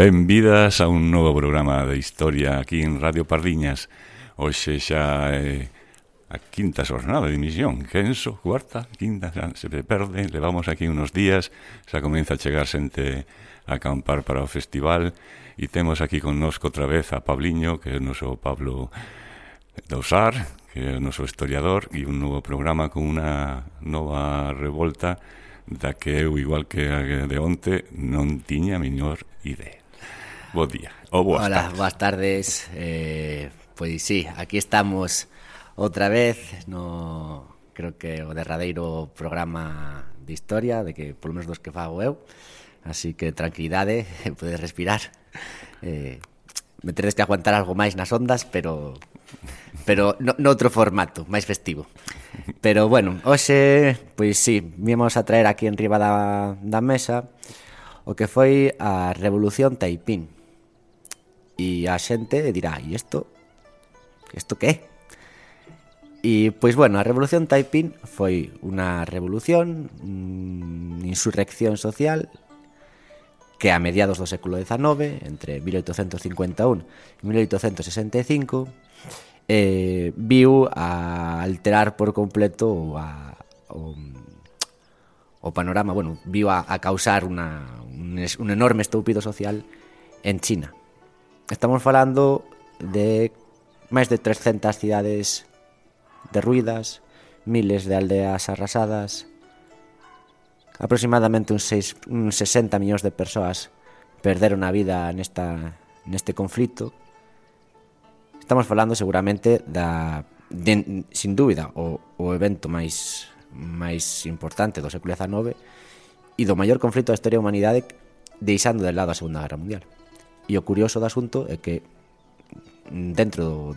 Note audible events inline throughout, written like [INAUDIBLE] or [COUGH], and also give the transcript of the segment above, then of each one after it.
Benvidas a un novo programa de historia aquí en Radio Pardiñas. Hoxe xa é a quinta jornada de emisión, quenso, cuarta, quinta, xa se perde, levamos aquí unos días, xa comeza a chegar xente a acampar para o festival e temos aquí connosco outra vez a Pabliño, que é o noso Pablo Dousar, que é o noso historiador e un novo programa con unha nova revolta da que eu, igual que a de onte, non tiña a miñor idea bo día ou boas Hola, tardes. boas tardes. Eh, pois sí, aquí estamos outra vez no creo que o derradeiro programa de historia, de que polo menos dos que fago eu. Así que tranquilidade, [LAUGHS] podes respirar. Eh, me tedes que aguantar algo máis nas ondas, pero pero no, noutro formato, máis festivo. Pero bueno, hoxe, pois sí, vimos a traer aquí en riba da, da mesa o que foi a Revolución Taipín, E a xente dirá, e isto? Isto que é? E, pois bueno, a Revolución Taipín foi unha revolución, unha insurrección social que a mediados do século XIX, entre 1851 e 1865, eh, viu a alterar por completo o, o, panorama, bueno, viu a, causar una, un, enorme estúpido social en China. Estamos falando de máis de 300 cidades derruídas, miles de aldeas arrasadas, aproximadamente uns, seis, uns 60 millóns de persoas perderon a vida nesta, neste conflito. Estamos falando seguramente da de, sin dúbida o, o evento máis máis importante do século XIX e do maior conflito da historia da humanidade deixando de lado a Segunda Guerra Mundial. E o curioso do asunto é que dentro,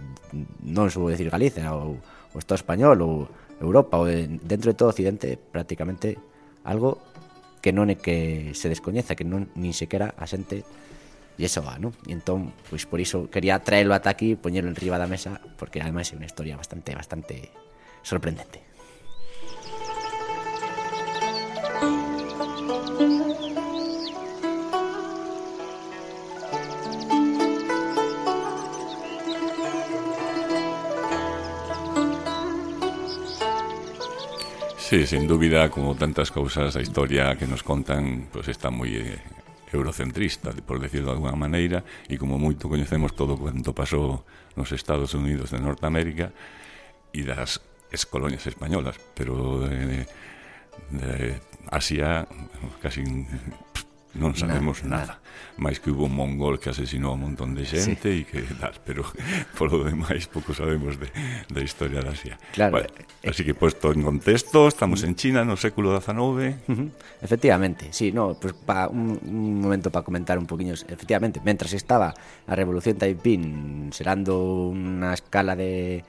non sou decir Galicia, ou o Estado español, ou Europa, ou dentro de todo Occidente, prácticamente algo que non é que se descoñeza, que non nin sequera a xente e eso va, non? E entón, pois por iso quería traelo ata aquí, poñelo en riba da mesa, porque ademais é unha historia bastante bastante sorprendente. Sí, sin dúbida, como tantas cousas, a historia que nos contan pues está moi eh, eurocentrista, por decirlo de alguna maneira, e como moito coñecemos todo cuanto pasou nos Estados Unidos de Norteamérica e das excolonias españolas, pero de, de Asia casi non sabemos nada. nada. Mais que hubo un mongol que asesinou a un montón de xente sí. e que tal, pero [LAUGHS] polo demais pouco sabemos de, da historia da Asia. Claro. Vale, eh, así que eh, posto en contexto, estamos mm. en China no século XIX. Uh -huh. Efectivamente, sí, no, pues pa, un, un momento para comentar un poquinho, efectivamente, mentras estaba a Revolución Taipín serando unha escala de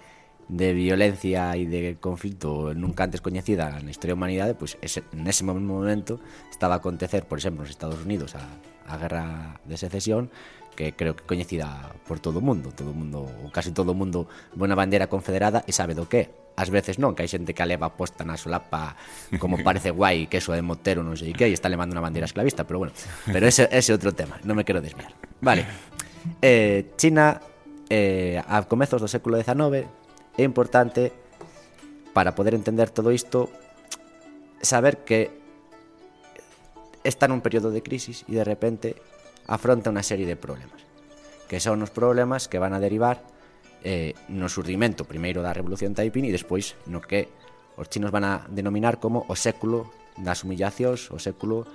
de violencia e de conflito nunca antes coñecida na historia da humanidade, pois ese, nese momento estaba a acontecer, por exemplo, nos Estados Unidos a, a guerra de secesión que creo que coñecida por todo o mundo, todo o mundo, ou casi todo o mundo ve unha bandera confederada e sabe do que. Ás veces non, que hai xente que a leva posta na solapa como [LAUGHS] parece guai, que eso de Motero, non sei que, e está levando unha bandera esclavista, pero bueno, pero ese ese outro tema, non me quero desviar. Vale. Eh, China eh, a comezos do século XIX é importante para poder entender todo isto saber que está nun período de crisis e de repente afronta unha serie de problemas que son os problemas que van a derivar eh, no surdimento primeiro da Revolución Taiping e despois no que os chinos van a denominar como o século das humillacións, o século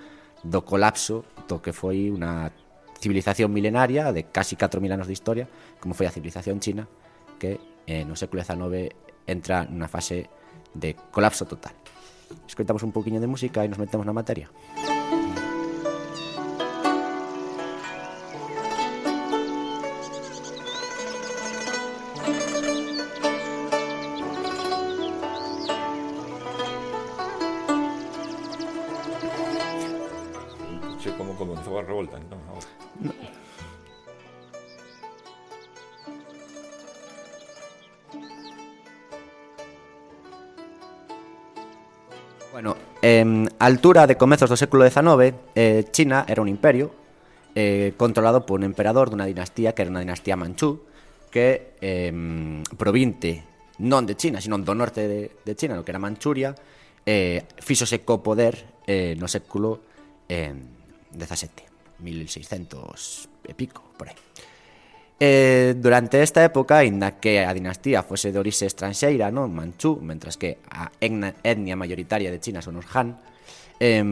do colapso do que foi unha civilización milenaria de casi 4.000 anos de historia, como foi a civilización china, que eh, no século XIX entra nunha fase de colapso total. Escoitamos un poquinho de música e nos metemos na materia. Música A altura de comezos do século XIX, eh, China era un imperio eh, controlado por un emperador dunha dinastía que era unha dinastía manchú que eh, provinte non de China, sino do norte de, de China, no que era Manchuria, eh, fíxose co poder eh, no século eh, 17, 1600 e pico, por aí. Eh, durante esta época, inda que a dinastía fose de orixe estranxeira, non manchú, mentras que a etnia mayoritaria de China son os Han, eh,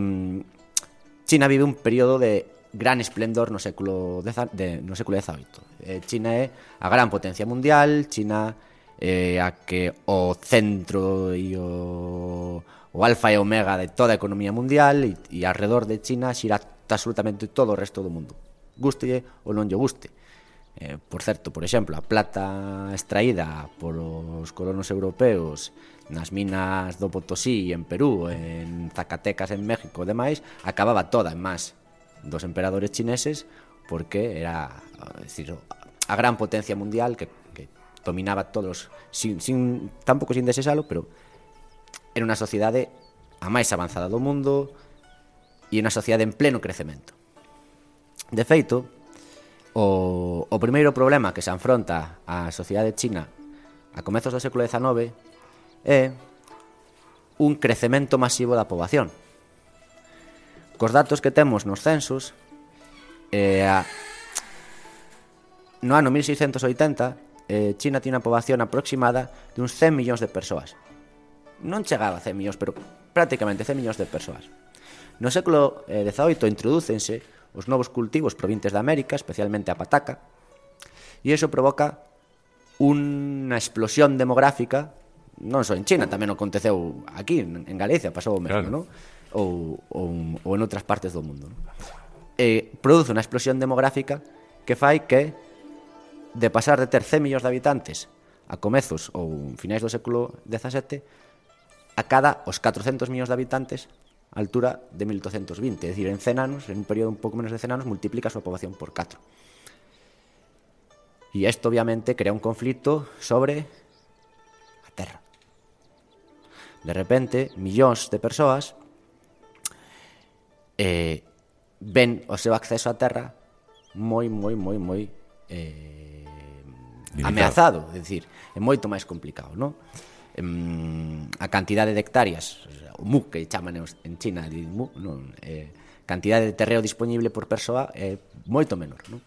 China vive un período de gran esplendor no século, deza, de, no século XVIII. Eh, China é a gran potencia mundial, China é a que o centro e o, o alfa e omega de toda a economía mundial e, e alrededor de China xira absolutamente todo o resto do mundo. Guste ou non lle guste. Eh, por certo, por exemplo, a plata extraída por os colonos europeos nas minas do Potosí en Perú, en Zacatecas en México e demais, acababa toda en más dos emperadores chineses porque era decir, a gran potencia mundial que, que dominaba todos sin, sin, tampouco sin desesalo, pero era unha sociedade a máis avanzada do mundo e unha sociedade en pleno crecemento. De feito, o, o primeiro problema que se afronta a sociedade china a comezos do século XIX é un crecemento masivo da poboación. Cos datos que temos nos censos, eh, a, no ano 1680, eh, China tiña unha poboación aproximada de uns 100 millóns de persoas. Non chegaba a 100 millóns, pero prácticamente 100 millóns de persoas. No século eh, XVIII introdúcense os novos cultivos provintes da América, especialmente a pataca, e iso provoca unha explosión demográfica non só en China, tamén aconteceu aquí en Galicia, pasou o mesmo, claro. non? Ou, ou, ou en outras partes do mundo. Non? E produce unha explosión demográfica que fai que de pasar de ter 100 millóns de habitantes a comezos ou finais do século XVII a cada os 400 millóns de habitantes a altura de 1820, é dicir, en 100 anos, en un período un pouco menos de 100 anos, multiplica a súa poboación por 4. E isto obviamente crea un conflito sobre a Terra de repente millóns de persoas eh, ven o seu acceso á terra moi, moi, moi, moi eh, ameazado, é dicir, é moito máis complicado, non? a cantidade de hectáreas, o mu que chaman en China, mu, non, eh, cantidade de terreo disponible por persoa é moito menor, non?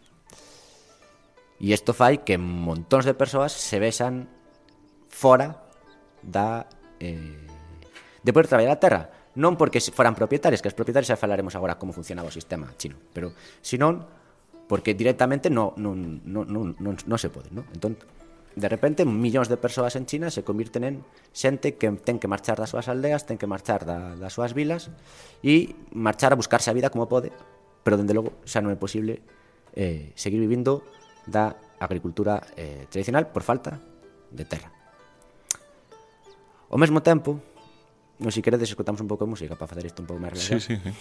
E isto fai que montóns de persoas se vexan fora da eh, de poder traballar a terra non porque foran propietarios, que os propietarios xa falaremos agora como funcionaba o sistema chino, pero senón porque directamente non, non, non, non, non, non se pode, non? Entón, de repente, millóns de persoas en China se convirten en xente que ten que marchar das súas aldeas, ten que marchar da, das súas vilas e marchar a buscarse a vida como pode, pero, dende logo, xa non é posible eh, seguir vivindo da agricultura eh, tradicional por falta de terra. Ao mesmo tempo, Non, si queredes, escutamos un pouco de música para facer isto un pouco máis Sí, relajado. sí, sí. Bueno,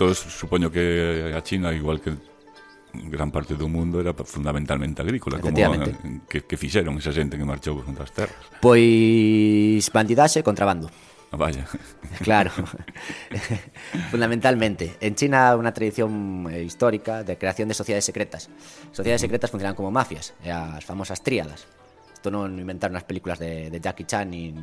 entón supoño que a China, igual que gran parte do mundo era fundamentalmente agrícola como que, que fixeron esa xente que marchou das terras Pois bandidaxe e contrabando ah, Vaya. [LAUGHS] Claro. [LAUGHS] Fundamentalmente, en China unha tradición eh, histórica de creación de sociedades secretas. Sociedades secretas funcionan como mafias, e as famosas tríadas. Isto non inventaron as películas de, de Jackie Chan nin,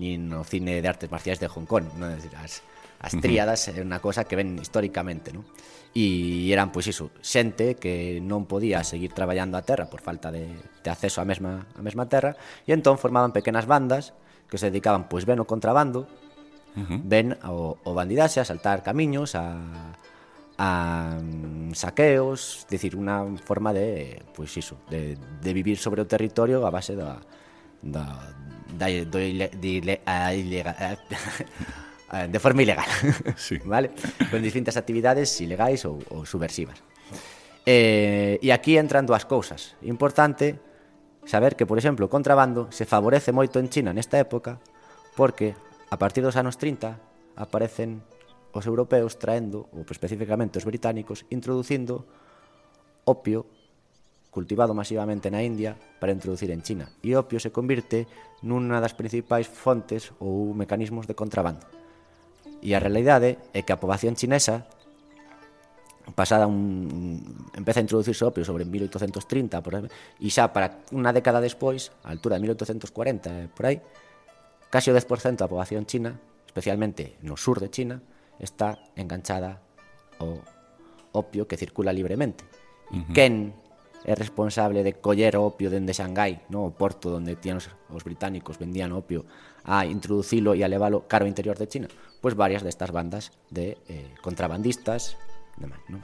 nin o cine de artes marciais de Hong Kong, non? Decir, as, As tríadas é unha cosa que ven históricamente, non? E eran, pois iso, xente que non podía seguir traballando a terra por falta de, de acceso á mesma, á mesma terra e entón formaban pequenas bandas que se dedicaban, pois, ben o contrabando, ven ben ao, ao bandidaxe, a saltar camiños, a, a mm, saqueos, dicir, unha forma de, pois iso, de, de vivir sobre o territorio a base da da da do ile, de, ile, a, ilega, a, [LAUGHS] Eh, de forma ilegal, sí. [LAUGHS] vale? Con distintas actividades ilegais ou, ou subversivas. Eh, e aquí entran dúas cousas. Importante saber que, por exemplo, o contrabando se favorece moito en China nesta época porque a partir dos anos 30 aparecen os europeos traendo, ou especificamente os británicos, introducindo opio cultivado masivamente na India para introducir en China. E opio se convirte nunha das principais fontes ou mecanismos de contrabando. E a realidade é que a poboación chinesa pasada un empeza a introducirse o opio sobre 1830 por aí, e xa para unha década despois, a altura de 1840 eh, por aí, casi o 10% da poboación china, especialmente no sur de China, está enganchada ao opio que circula libremente. E uh -huh. quen é responsable de coller o opio dende Xangai, no? o porto onde tían os, os británicos vendían opio, a introducilo e a leválo caro interior de China? pues varias destas bandas de eh, contrabandistas demais, non?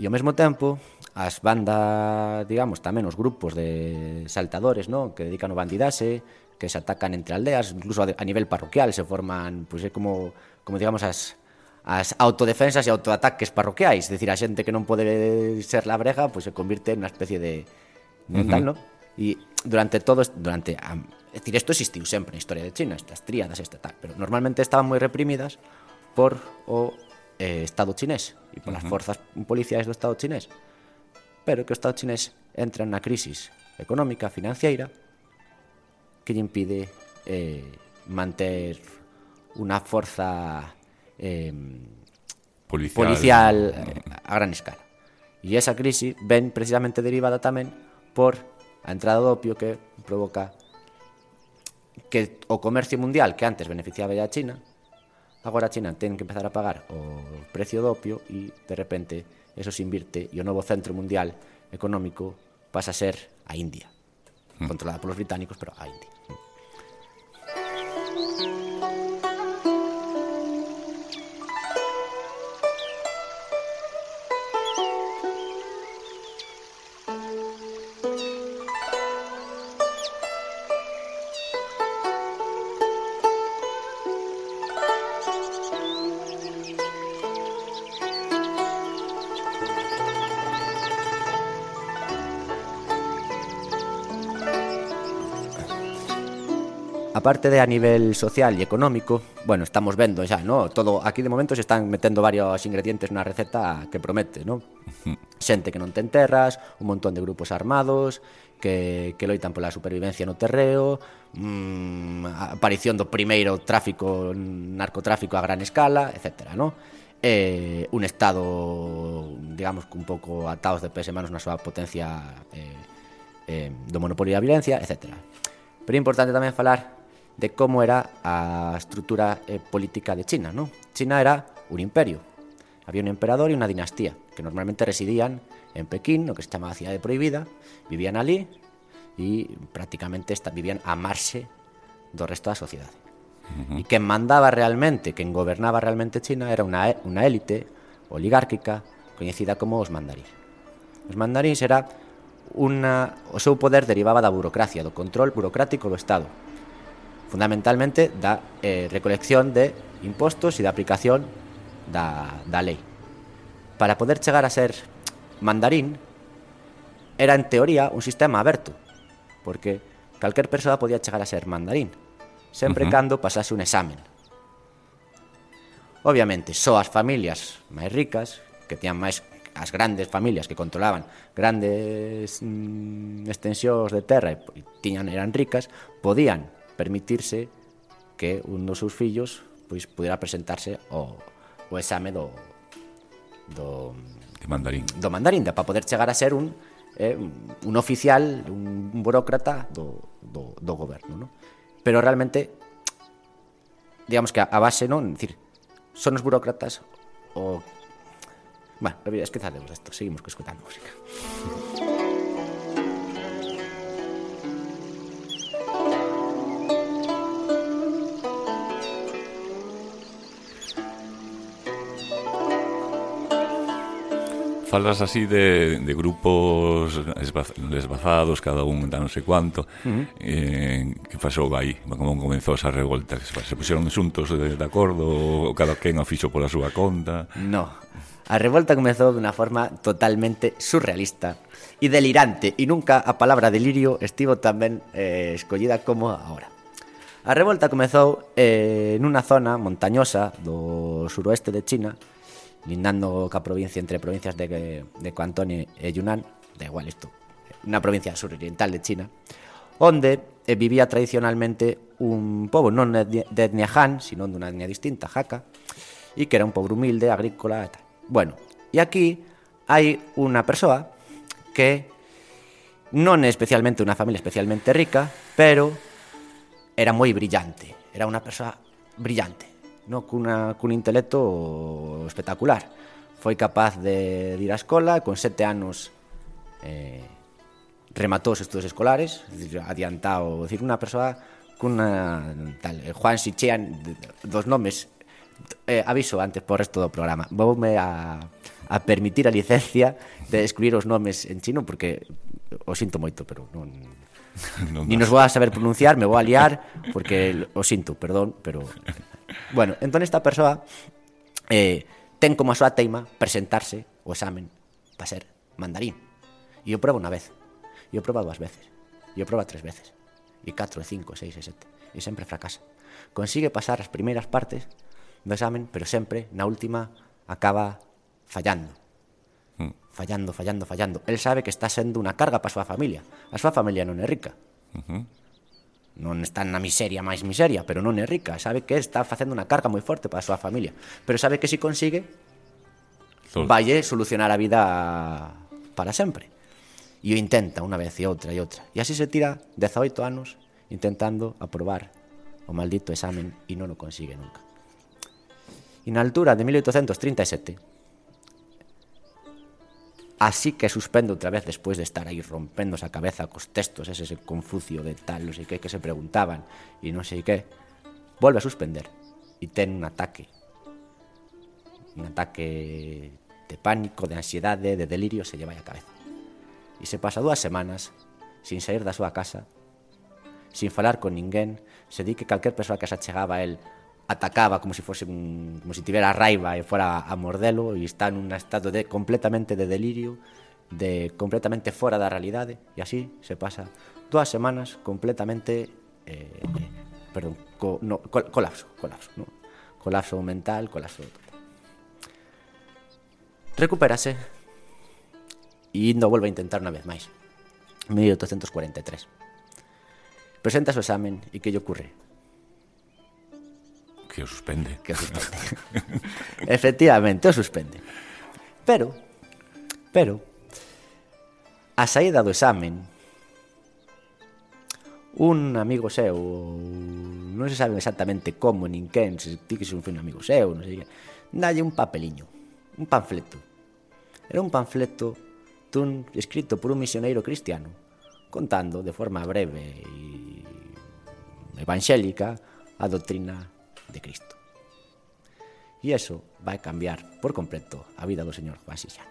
E ao mesmo tempo, as bandas, digamos, tamén os grupos de saltadores, non? Que dedican o bandidase, que se atacan entre aldeas, incluso a nivel parroquial se forman, pois pues, é como, como digamos, as, as autodefensas e autoataques parroquiais, é dicir, a xente que non pode ser la brega, pois pues, se convirte en unha especie de mental, uh -huh. non? E durante todo durante a, É dicir, isto existiu sempre na historia de China, estas tríadas, esta tal, pero normalmente estaban moi reprimidas por o eh, Estado chinés e polas uh -huh. forzas policiais do Estado chinés. Pero que o Estado chinés entra na crisis económica, financiera, que lle impide eh, manter unha forza eh, policial, policial eh, a gran escala. E esa crisis ven precisamente derivada tamén por a entrada do opio que provoca que o comercio mundial que antes beneficiaba a China, agora a China ten que empezar a pagar o precio do opio e de repente eso se invirte e o novo centro mundial económico pasa a ser a India, mm. controlada polos británicos, pero a India. parte de a nivel social e económico, bueno, estamos vendo xa, no? Todo aquí de momento se están metendo varios ingredientes na receta que promete, no? Xente que non ten terras, un montón de grupos armados, que, que loitan pola supervivencia no terreo, mmm, aparición do primeiro tráfico, narcotráfico a gran escala, etc. No? Eh, un estado, digamos, que un pouco atados de pés e manos na súa potencia eh, eh, do monopolio da violencia, etc. Pero é importante tamén falar de como era a estrutura eh, política de China. ¿no? China era un imperio. Había un emperador e unha dinastía que normalmente residían en Pekín, no que se chamaba Cidade Prohibida, vivían ali e prácticamente vivían a marxe do resto da sociedade. Uh -huh. E quen mandaba realmente, quen gobernaba realmente China era unha, unha élite oligárquica coñecida como os mandarís. Os mandarís era una, o seu poder derivaba da burocracia, do control burocrático do Estado. fundamentalmente da eh, recolección de impostos e da aplicación da, da lei. Para poder chegar a ser mandarín, era en teoría un sistema aberto, porque calquer persoa podía chegar a ser mandarín, sempre uh -huh. cando pasase un examen. Obviamente, só as familias máis ricas, que tiñan máis as grandes familias que controlaban grandes mm, extensións de terra e, e tiñan eran ricas, podían permitirse que un dos seus fillos pois pudera presentarse ao, o exame do, do de mandarín. Do mandarín, da, para poder chegar a ser un eh, un oficial, un, burócrata do, do, do goberno, ¿no? Pero realmente digamos que a, a base, non, decir, son os burócratas o Bueno, esquezademos esto, seguimos escutando música. [LAUGHS] falas así de, de grupos desbazados, cada un da non sei cuánto, uh -huh. eh, que pasou aí, como comenzou esa revolta? se puxeron xuntos de, de acordo, cada quen o fixo pola súa conta. No, a revolta comezou de unha forma totalmente surrealista e delirante, e nunca a palabra delirio estivo tan ben eh, escollida como agora. A revolta comezou eh, nunha zona montañosa do suroeste de China, lindando ca provincia entre provincias de, de Cantón e Yunnan, da igual isto, unha provincia suroriental de China, onde eh, vivía tradicionalmente un pobo non de etnia Han, sino dunha etnia distinta, Hakka, e que era un pobo humilde, agrícola tal. Bueno, e aquí hai unha persoa que non é especialmente unha familia especialmente rica, pero era moi brillante. Era unha persoa brillante, no, cunha, ah, cun intelecto espectacular. Foi capaz de, de ir á escola, con sete anos eh, rematou os estudos escolares, adiantado, dicir, unha persoa cunha ah, tal, eh, Juan Sichean, dos nomes eh, aviso antes por resto do programa voume a, a permitir a licencia de escribir os nomes en chino porque o sinto moito pero non, [LAUGHS] non ni nos vou a saber pronunciar me vou a liar porque o sinto, perdón pero Bueno, entón esta persoa eh, ten como a súa teima presentarse o examen para ser mandarín. E eu probo unha vez, e eu probo dúas veces, e eu probo tres veces, e 4, 5, 6, e sete. e sempre fracasa. Consigue pasar as primeiras partes do examen, pero sempre na última acaba fallando. Mm. Fallando, fallando, fallando. El sabe que está sendo unha carga para a súa familia. A súa familia non é rica. Uh -huh non está na miseria máis miseria, pero non é rica, sabe que está facendo unha carga moi forte para a súa familia, pero sabe que se si consigue Sol. valle solucionar a vida para sempre. E o intenta unha vez e outra e outra. E así se tira 18 anos intentando aprobar o maldito examen e non o consigue nunca. E na altura de 1837, así que suspende outra vez despois de estar aí rompéndose a cabeza cos textos ese, ese Confucio de tal, non sei que, que se preguntaban e non sei que, volve a suspender e ten un ataque. Un ataque de pánico, de ansiedade, de delirio se lle vai a cabeza. E se pasa dúas semanas sin sair da súa casa sin falar con ninguén. Se di que calquer persoa que se achegaba a él atacaba como se si fose un, como se si tivera raiva e fora a mordelo e está nun estado de completamente de delirio, de completamente fora da realidade e así se pasa dúas semanas completamente eh, perdón, co, no, col, colapso, colapso, no? colapso mental, colapso. Recupérase e indo volve a intentar unha vez máis. 1843. Presenta o examen e que lle ocurre? Que o suspende. Que o suspende. [LAUGHS] Efectivamente, o suspende. Pero, pero, a saída do examen, un amigo seu, non se sabe exactamente como, nin quen, se ti que se un amigo seu, non sei que, dalle un papeliño, un panfleto. Era un panfleto dun, escrito por un misioneiro cristiano, contando de forma breve e evangélica a doutrina de Cristo. E eso vai cambiar por completo a vida do señor Juan Sixán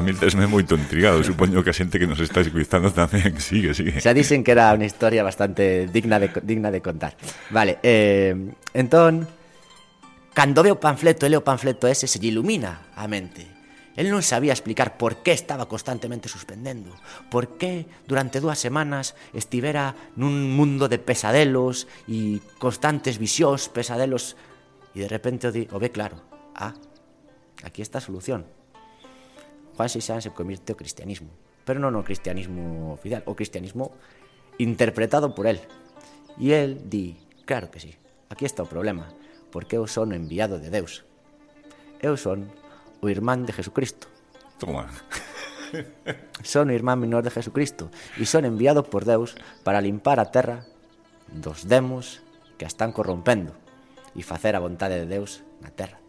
A mí tesme moito intrigado, supoño que a que nos está escuitando tamén [LAUGHS] sigue, sigue. Xa dicen que era unha historia bastante digna de, digna de contar. Vale, eh, entón, cando ve o panfleto, e le o panfleto ese, se ilumina a mente. El non sabía explicar por que estaba constantemente suspendendo, por que durante dúas semanas estivera nun mundo de pesadelos e constantes visións, pesadelos, e de repente o, ve claro. Ah, aquí está solución. Juan Sixán se convirte ao cristianismo, pero non o cristianismo oficial, o cristianismo interpretado por él. E él di, claro que sí, aquí está o problema, porque eu son enviado de Deus. Eu son o irmán de Jesucristo. Toma. Son o irmán menor de Jesucristo e son enviado por Deus para limpar a terra dos demos que a están corrompendo e facer a vontade de Deus na terra.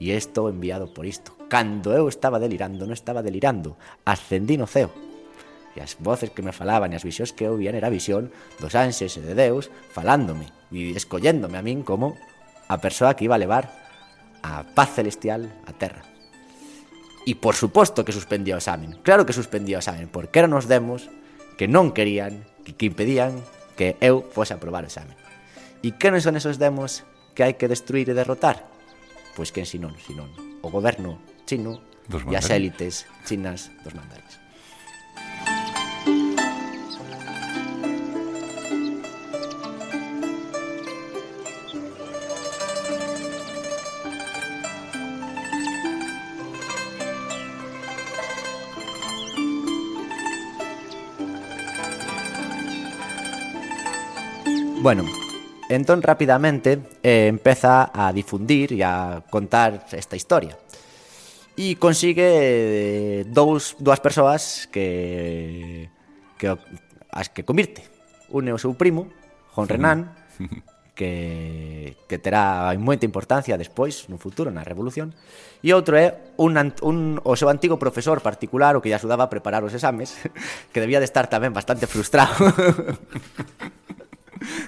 e estou enviado por isto. Cando eu estaba delirando, non estaba delirando, ascendí no ceo. E as voces que me falaban e as visións que eu vían era a visión dos anxes e de Deus falándome e escolléndome a min como a persoa que iba a levar a paz celestial a terra. E por suposto que suspendía o examen. Claro que suspendía o examen, porque eran os demos que non querían, que, que impedían que eu fose a aprobar o examen. E que non son esos demos que hai que destruir e derrotar? Pois quen sinón, sinón o goberno chino Dos e as élites chinas dos mandarines. Bueno, Entón rapidamente eh, empeza a difundir e a contar esta historia. E consigue eh, dous, dúas persoas que, que as que convirte. Une o seu primo, Jon Renan, [LAUGHS] que, que terá moita importancia despois, no futuro, na Revolución, e outro é un, un, o seu antigo profesor particular, o que lle axudaba a preparar os exames, [LAUGHS] que debía de estar tamén bastante frustrado. [LAUGHS]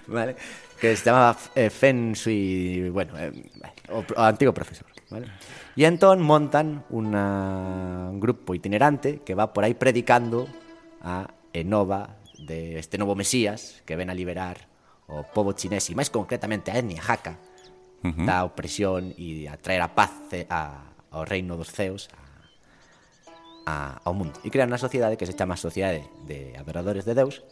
vale? Que se chamaba eh, Feng Shui, bueno, eh, o, o antigo profesor, vale? E entón montan una, un grupo itinerante que va por aí predicando a Enova de este novo Mesías que ven a liberar o povo chinés e máis concretamente a etnia Hakka uh -huh. da opresión e a traer a paz eh, a, ao reino dos ceos a, a, ao mundo e crean unha sociedade que se chama Sociedade de Adoradores de Deus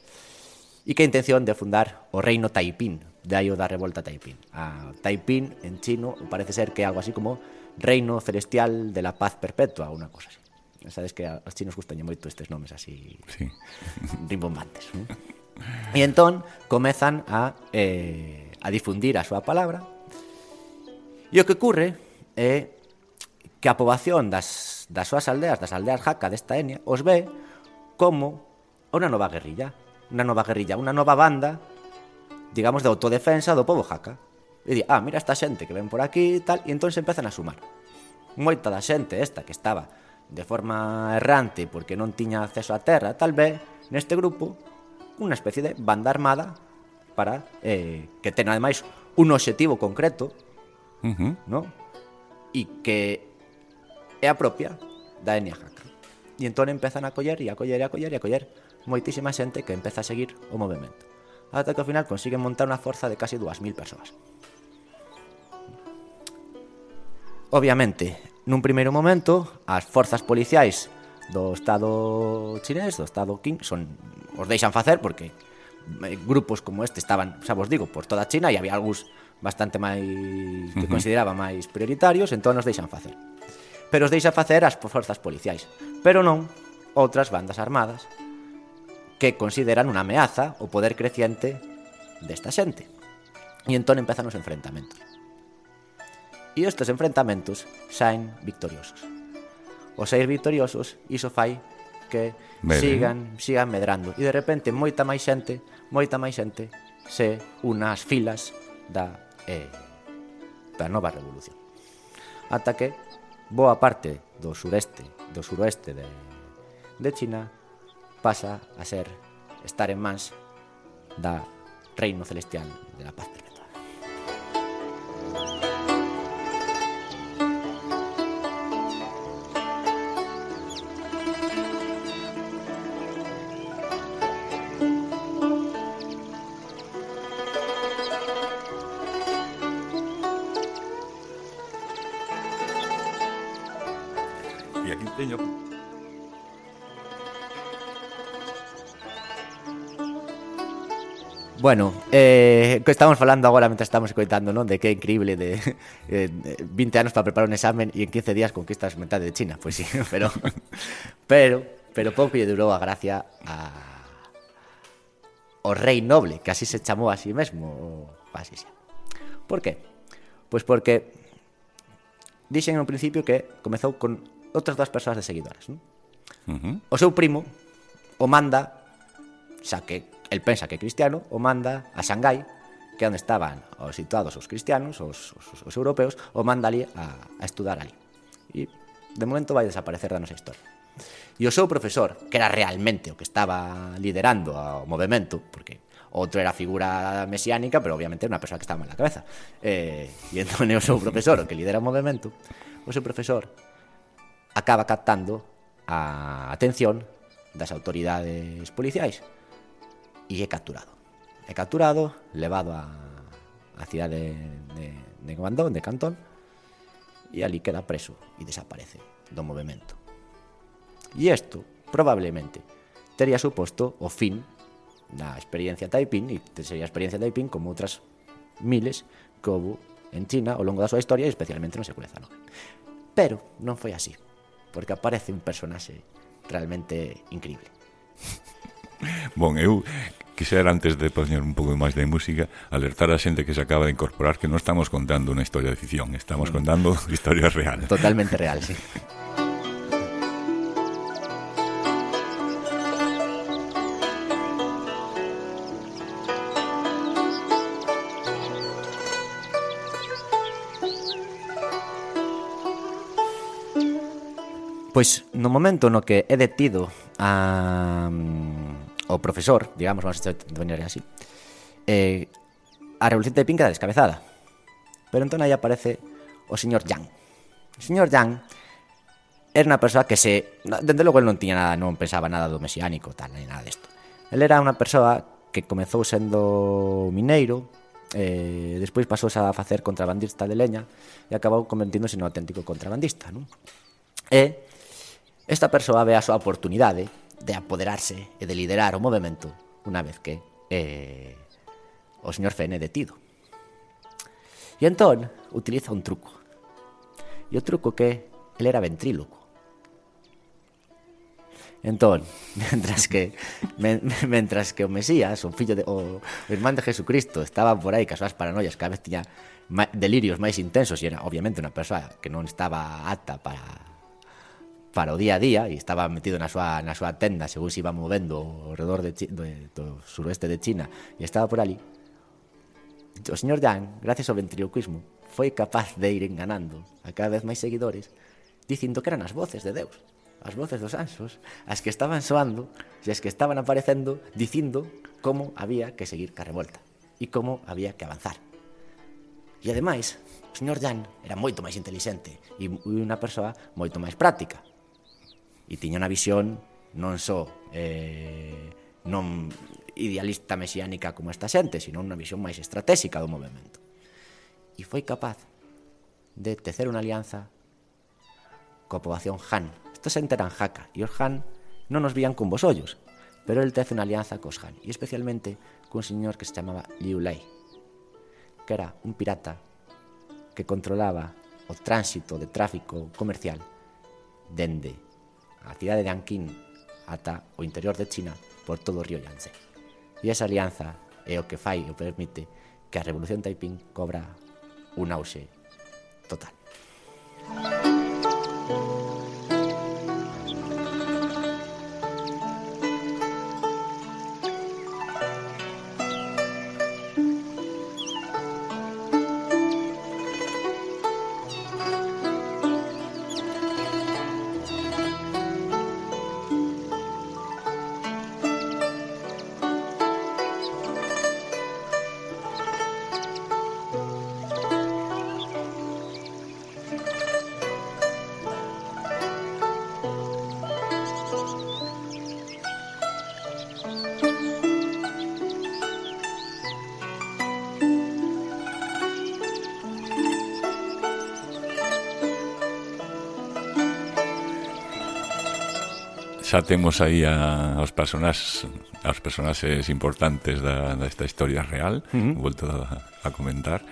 e que a intención de fundar o reino Taipín, de aí o da revolta Taipín. A Taipín, en chino, parece ser que é algo así como reino celestial de la paz perpetua, unha cosa así. Sabes que aos chinos gustan moito estes nomes así Sí. [LAUGHS] rimbombantes. ¿no? E entón comezan a, eh, a difundir a súa palabra e o que ocurre é que a poboación das, das súas aldeas, das aldeas jaca desta etnia, os ve como unha nova guerrilla, una nova guerrilla, unha nova banda, digamos, de autodefensa do povo jaca. E di, ah, mira esta xente que ven por aquí e tal, e entón se empezan a sumar. Moita da xente esta que estaba de forma errante porque non tiña acceso á terra, tal vez, neste grupo, unha especie de banda armada para eh, que ten ademais un obxectivo concreto, uh -huh. no? E que é a propia da etnia jaca. E entón empezan a coller e a coller e a coller e a coller moitísima xente que empeza a seguir o movimento, ata que ao final consiguen montar unha forza de casi 2.000 persoas. Obviamente, nun primeiro momento, as forzas policiais do Estado chinés, do Estado Qing, son, os deixan facer porque eh, grupos como este estaban, xa vos digo, por toda a China e había algúns bastante máis que uh -huh. consideraba máis prioritarios, entón os deixan facer. Pero os deixa facer as forzas policiais, pero non outras bandas armadas que consideran unha ameaza o poder creciente desta xente. E entón empezan os enfrentamentos. E estes enfrentamentos saen victoriosos. Os seis victoriosos, iso fai que Bebe. sigan, sigan medrando. E de repente moita máis xente, moita máis xente se unas filas da, eh, da nova revolución. Ata que boa parte do sureste, do suroeste de, de China pasa a ser estar en mans da reino celestial de la paz perpetua. E aquí Bueno, eh, estamos falando agora mentre estamos coitando, non? De que é increíble de, [LAUGHS] eh, 20 anos para preparar un examen E en 15 días conquistas metade de China Pois pues sí, [LAUGHS] pero Pero, pero pouco lle durou a gracia a o rei noble Que así se chamou a sí mesmo o, así xa. Por que? Pois porque Dixen un principio que comezou con outras dúas persoas de seguidoras non? Uh -huh. O seu primo o manda xa que el pensa que Cristiano o manda a Xangai, que é onde estaban os situados os cristianos, os, os, os europeos, o manda ali a, a estudar ali. E de momento vai desaparecer da nosa historia. E o seu profesor, que era realmente o que estaba liderando o movimento, porque outro era figura mesiánica, pero obviamente era unha persoa que estaba mal na cabeza. Eh, e entón [LAUGHS] o seu profesor, o que lidera o movimento, o seu profesor acaba captando a atención das autoridades policiais e é capturado. É capturado, levado a, a cidade de, de, de Guandón, de Cantón, e ali queda preso e desaparece do movimento. E isto, probablemente, tería suposto o fin da experiencia Taiping e sería a experiencia Taiping como outras miles que houve en China ao longo da súa historia e especialmente no século XIX. Pero non foi así, porque aparece un personaxe realmente increíble. [LAUGHS] Bon, eu quixera antes de poñer un pouco máis de música alertar a xente que se acaba de incorporar que non estamos contando unha historia de ficción, estamos mm. contando [LAUGHS] historia real. Totalmente real, sí. Pois no momento no que é detido a mm, o profesor, digamos, vamos a denominar así, eh, a revolución de Pin queda descabezada. Pero entón aí aparece o señor Yang. O señor Yang era unha persoa que se... Dende logo, non tiña nada, non pensaba nada do mesiánico, tal, nem nada disto. Ele era unha persoa que comezou sendo mineiro, eh, despois pasou a facer contrabandista de leña e acabou convertíndose no auténtico contrabandista, non? E esta persoa ve a súa oportunidade de apoderarse e de liderar o movimento unha vez que eh, o señor Fene detido. E entón utiliza un truco. E o truco que el era ventríloco. Entón, [LAUGHS] mentras que men, [LAUGHS] mentras que o Mesías, o fillo de, o, o irmán de Jesucristo, estaba por aí cas súas paranoias, cada vez tiña delirios máis intensos e era obviamente unha persoa que non estaba apta para para o día a día e estaba metido na súa, na súa tenda según se iba movendo ao redor de, Chi, de, do suroeste de China e estaba por ali. O señor Yang, gracias ao ventriloquismo foi capaz de ir enganando a cada vez máis seguidores dicindo que eran as voces de Deus as voces dos anxos, as que estaban soando e as que estaban aparecendo dicindo como había que seguir ca revolta e como había que avanzar. E ademais o señor Yang era moito máis inteligente e unha persoa moito máis práctica e tiña unha visión non só eh, non idealista mesiánica como esta xente, sino unha visión máis estratégica do movimento. E foi capaz de tecer unha alianza coa poboación Han. Estos xente eran Haka, e os Han non nos vían con vos ollos, pero el tece unha alianza cos Han, e especialmente cun señor que se chamaba Liu Lei, que era un pirata que controlaba o tránsito de tráfico comercial dende a cidade de Anqing ata o interior de China por todo o río Yangtze. E esa alianza é o que fai e o permite que a revolución Taiping cobra un auxe total. Música xa temos aí a, aos personaxes aos personaxes importantes da, desta historia real, uh -huh. volto a, a comentar.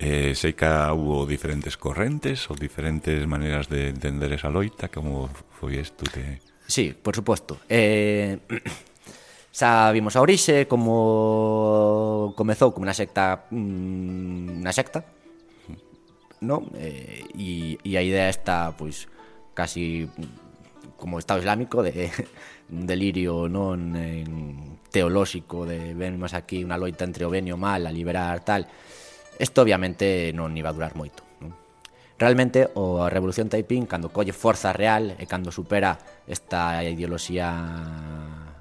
Eh, sei que hubo diferentes correntes ou diferentes maneiras de entender esa loita, como foi isto que... Sí, por suposto. Eh, [CLEARS THROAT] xa vimos a orixe, como comezou como unha secta, mm, unha secta, non? Eh, e, e a idea está, pois, casi como Estado Islámico de un [LAUGHS] delirio non en, teolóxico de vemos aquí unha loita entre o ben e o mal a liberar tal isto obviamente non iba a durar moito non? realmente o, a Revolución Taiping cando colle forza real e cando supera esta ideoloxía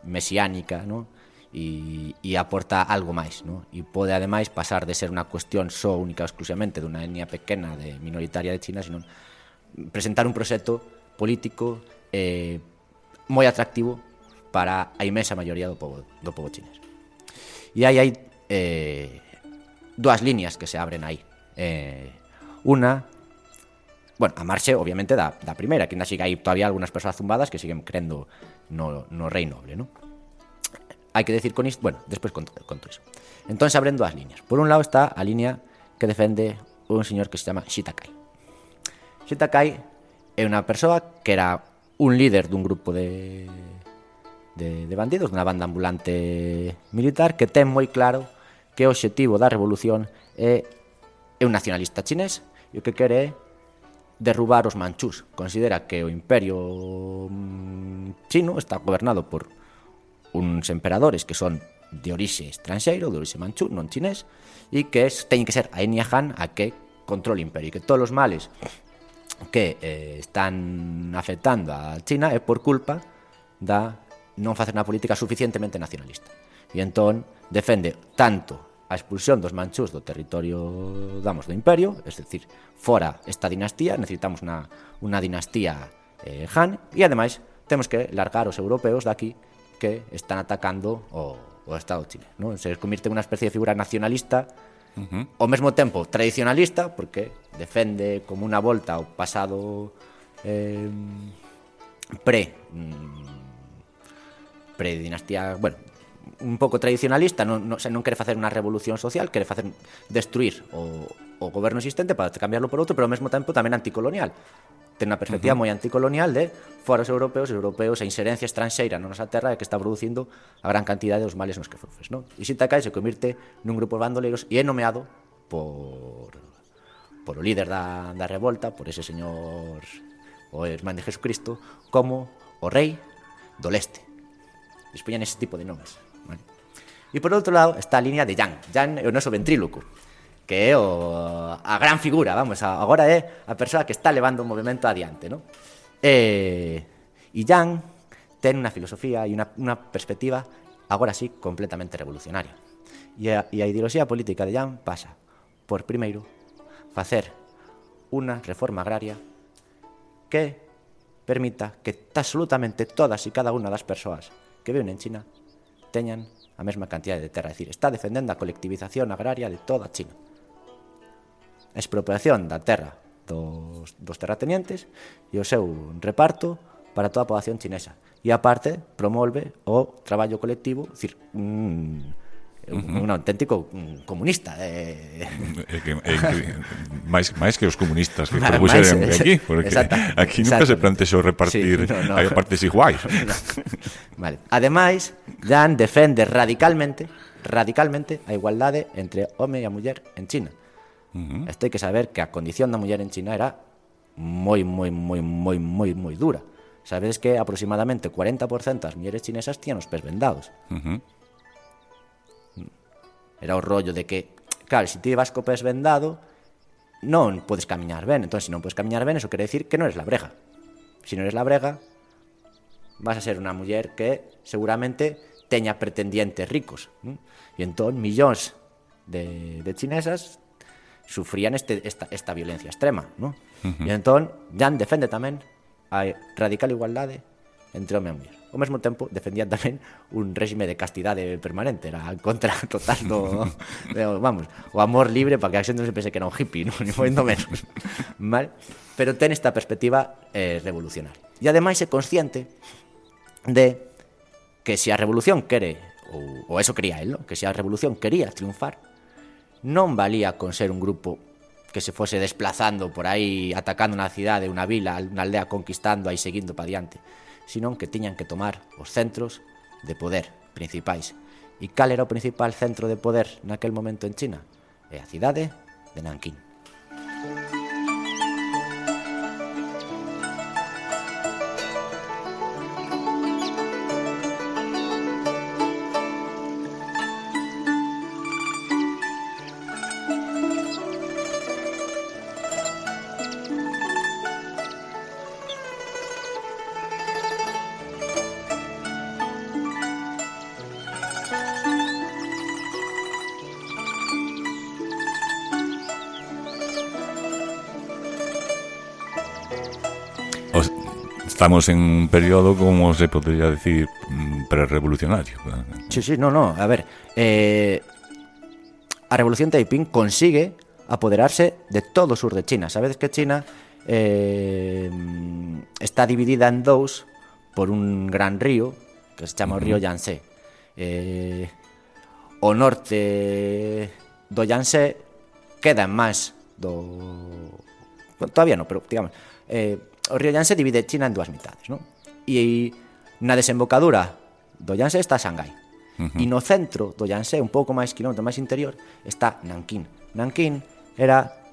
mesiánica non? e, e aporta algo máis non? e pode ademais pasar de ser unha cuestión só única exclusivamente dunha etnia pequena de minoritaria de China sino presentar un proxecto político eh, moi atractivo para a imensa maioría do povo, do povo chinés. E aí hai eh, dúas líneas que se abren aí. Eh, una, bueno, a marxe, obviamente, da, da primeira, que ainda sigue aí todavía algunhas persoas zumbadas que siguen crendo no, no rei noble, ¿no? Hai que decir con isto, bueno, despois conto, conto iso. Entón se abren dúas líneas. Por un lado está a línea que defende un señor que se chama Shitakai. Shitakai é unha persoa que era un líder dun grupo de, de, de bandidos, dunha banda ambulante militar que ten moi claro que o obxectivo da revolución é, é un nacionalista chinés e o que quere é derrubar os manchús. Considera que o imperio mm, chino está gobernado por uns emperadores que son de orixe estranxeiro, de orixe manchú, non chinés, e que es, teñen que ser a Enya Han a que controle o imperio, e que todos os males que eh, están afectando a China é por culpa da non facer unha política suficientemente nacionalista. E entón defende tanto a expulsión dos manchús do territorio, damos, do imperio, es decir, fora esta dinastía, necesitamos unha, unha dinastía eh, Han, e ademais temos que largar os europeos daqui que están atacando o, o Estado chileno. Non? Se convirte en unha especie de figura nacionalista uh -huh. ao mesmo tempo tradicionalista, porque defende como unha volta ao pasado eh, pre mm, pre dinastía, bueno, un pouco tradicionalista, non, non, non quere facer unha revolución social, quere facer destruir o, o goberno existente para cambiarlo por outro, pero ao mesmo tempo tamén anticolonial ten unha perspectiva uh -huh. moi anticolonial de foros europeos, europeos e inserencia estranxeira na nosa terra é que está producindo a gran cantidade dos males nos que sufres. Non? E Sitakai se convirte nun grupo de bandoleiros e é nomeado por, por o líder da, da revolta, por ese señor o irmán de Jesucristo, como o rei do leste. Dispoñan ese tipo de nomes. Vale? E por outro lado está a línea de Yang. Yang é o noso ventríloco que é o, a gran figura, vamos, a, agora é a persoa que está levando o movimento adiante, non? E, e Jan ten unha filosofía e unha, unha perspectiva agora sí completamente revolucionaria. E a, e a ideoloxía política de Jan pasa por primeiro facer unha reforma agraria que permita que absolutamente todas e cada unha das persoas que viven en China teñan a mesma cantidad de terra. É dicir, está defendendo a colectivización agraria de toda China expropiación da terra dos, dos terratenientes e o seu reparto para toda a poboación chinesa. E aparte promolve o traballo colectivo, dicir, mm, un, uh -huh. un auténtico comunista. Eh... É que, é que, [LAUGHS] máis, máis que os comunistas que propuxeron aquí, porque exacto, aquí nunca exacto. se plantexou repartir sí, no, no. hai partes iguais. [LAUGHS] No. Vale. Ademais, Dan defende radicalmente radicalmente a igualdade entre home e a muller en China uh -huh. isto hai que saber que a condición da muller en China era moi, moi, moi, moi, moi, moi dura Sabedes que aproximadamente 40% das mulleres chinesas tían os pés vendados. Uh -huh. Era o rollo de que, claro, se ti vas co pés vendado, non podes camiñar ben. Entón, se non podes camiñar ben, eso quere decir que non eres la brega. Se non eres la brega, vas a ser unha muller que seguramente teña pretendientes ricos. Non? E entón, millóns de, de chinesas sufrían este, esta, esta violencia extrema, ¿no? Uh -huh. E entón, Jan defende tamén a radical igualdade entre home e muller. Ao mesmo tempo, defendían tamén un réxime de castidade permanente, era contra [LAUGHS] total do, de, vamos, o amor libre para que a xente non se pense que era un hippie, [LAUGHS] non? ni moito menos. [LAUGHS] Mal? Pero ten esta perspectiva eh, revolucionaria. E ademais é consciente de que se a revolución quere, ou, ou eso quería él, ¿no? que se a revolución quería triunfar, non valía con ser un grupo que se fose desplazando por aí, atacando unha cidade, unha vila, unha aldea, conquistando aí seguindo pa diante, senón que tiñan que tomar os centros de poder principais. E cal era o principal centro de poder naquel momento en China? É a cidade de Nanquín. estamos en un período, como se podría decir, mm, prerevolucionario. Sí, sí, no, no. A ver, eh, a Revolución Taiping consigue apoderarse de todo sur de China. Sabedes que China eh, está dividida en dous por un gran río que se chama uh -huh. río Yangtze. Eh, o norte do Yangtze queda en máis do todavía no, pero digamos eh, o río Yangtze divide China en dúas mitades, non? E na desembocadura do Yangtze está Xangai. Uh -huh. E no centro do Yangtze, un pouco máis quilómetro máis interior, está Nanquín. Nanquín era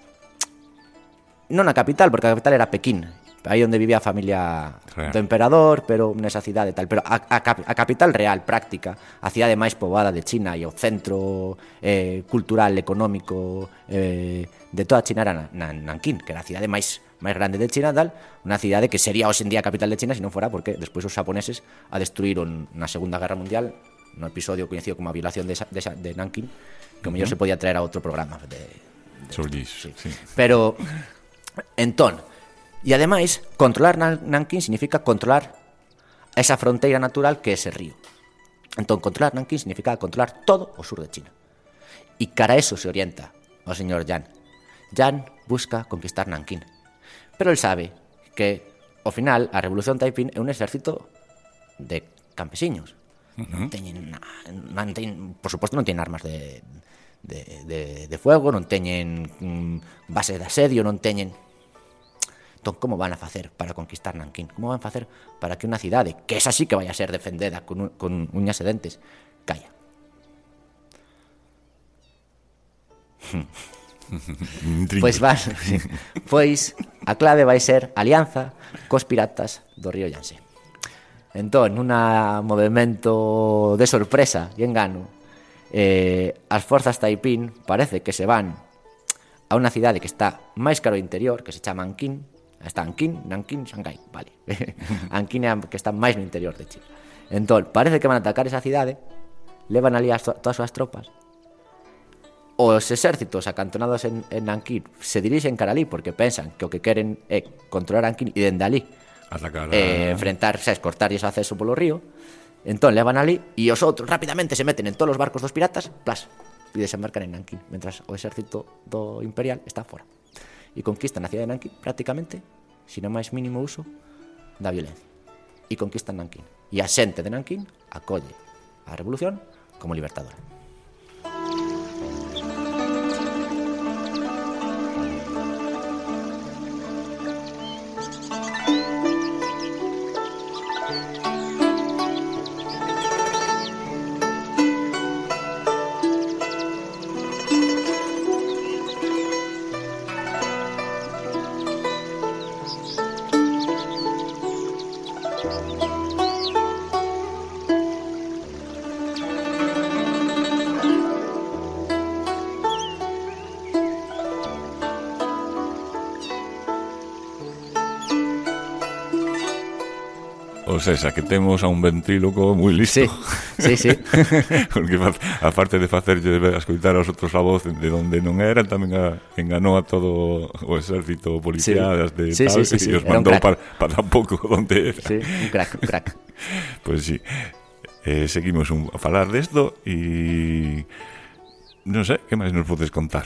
non a capital, porque a capital era Pekín. Aí onde vivía a familia real. do emperador, pero nesa cidade tal, pero a, a, a capital real, práctica, a cidade máis poboada de China e o centro eh, cultural, económico eh, de toda China era na, Nanquín, que era a cidade máis máis grande de China tal, unha cidade que sería hoxe en día capital de China se non fora porque despois os japoneses a destruíron na Segunda Guerra Mundial no episodio coñecido como a violación de, de, de Nanking que o mellor uh -huh. se podía traer a outro programa de, de Sobre sí. sí. pero entón e ademais controlar Nanking significa controlar esa fronteira natural que é ese río entón controlar Nanking significa controlar todo o sur de China e cara a eso se orienta o señor Yan Yan busca conquistar Nanking Pero el sabe que, ao final, a Revolución Taipín é un exército de campesiños. Uh -huh. teñen, non teñen, por suposto, non teñen armas de, de, de, de fuego, non teñen mm, base de asedio, non teñen... Entón, como van a facer para conquistar Nanquín? Como van a facer para que unha cidade, que esa sí que vai a ser defendida con, un, con uñas e dentes, calla? [LAUGHS] [LAUGHS] pois vas, [LAUGHS] pois a clave vai ser alianza cos piratas do río Llanse. Entón, un movimento de sorpresa e engano, eh, as forzas taipín parece que se van a unha cidade que está máis caro interior, que se chama Anquín, está Anquín, Nanquín, Shanghai, vale. [LAUGHS] Anquín é a que está máis no interior de China. Entón, parece que van a atacar esa cidade, levan ali as, todas as súas tropas, Os exércitos acantonados en, en Nanquín se dirixen cara ali porque pensan que o que queren é controlar Nanquín e dende ali Atacar, eh, enfrentar, sabes, cortarlles o acceso polo río. Entón levan ali e os outros rapidamente se meten en todos os barcos dos piratas, plas, e desembarcan en Nanquín, mentras o exército do imperial está fora. E conquistan a cidade de Nanquín prácticamente, sin o máis mínimo uso da violencia. E conquistan Nanquín. E a xente de Nanquín acolle a revolución como libertadora. O sea, que temos a un ventríloco moi listo. Sí, sí, sí. [LAUGHS] Porque aparte de facerlle a escoitar aos outros a voz de onde non era, tamén a, enganou a todo o exército policial sí. de sí, tal, sí, sí, sí, e os mandou para, para tampouco [LAUGHS] onde era. Sí, un crack, un crack. pois [LAUGHS] pues sí. Eh, seguimos un, a falar desto e... Non sei, que máis nos podes contar?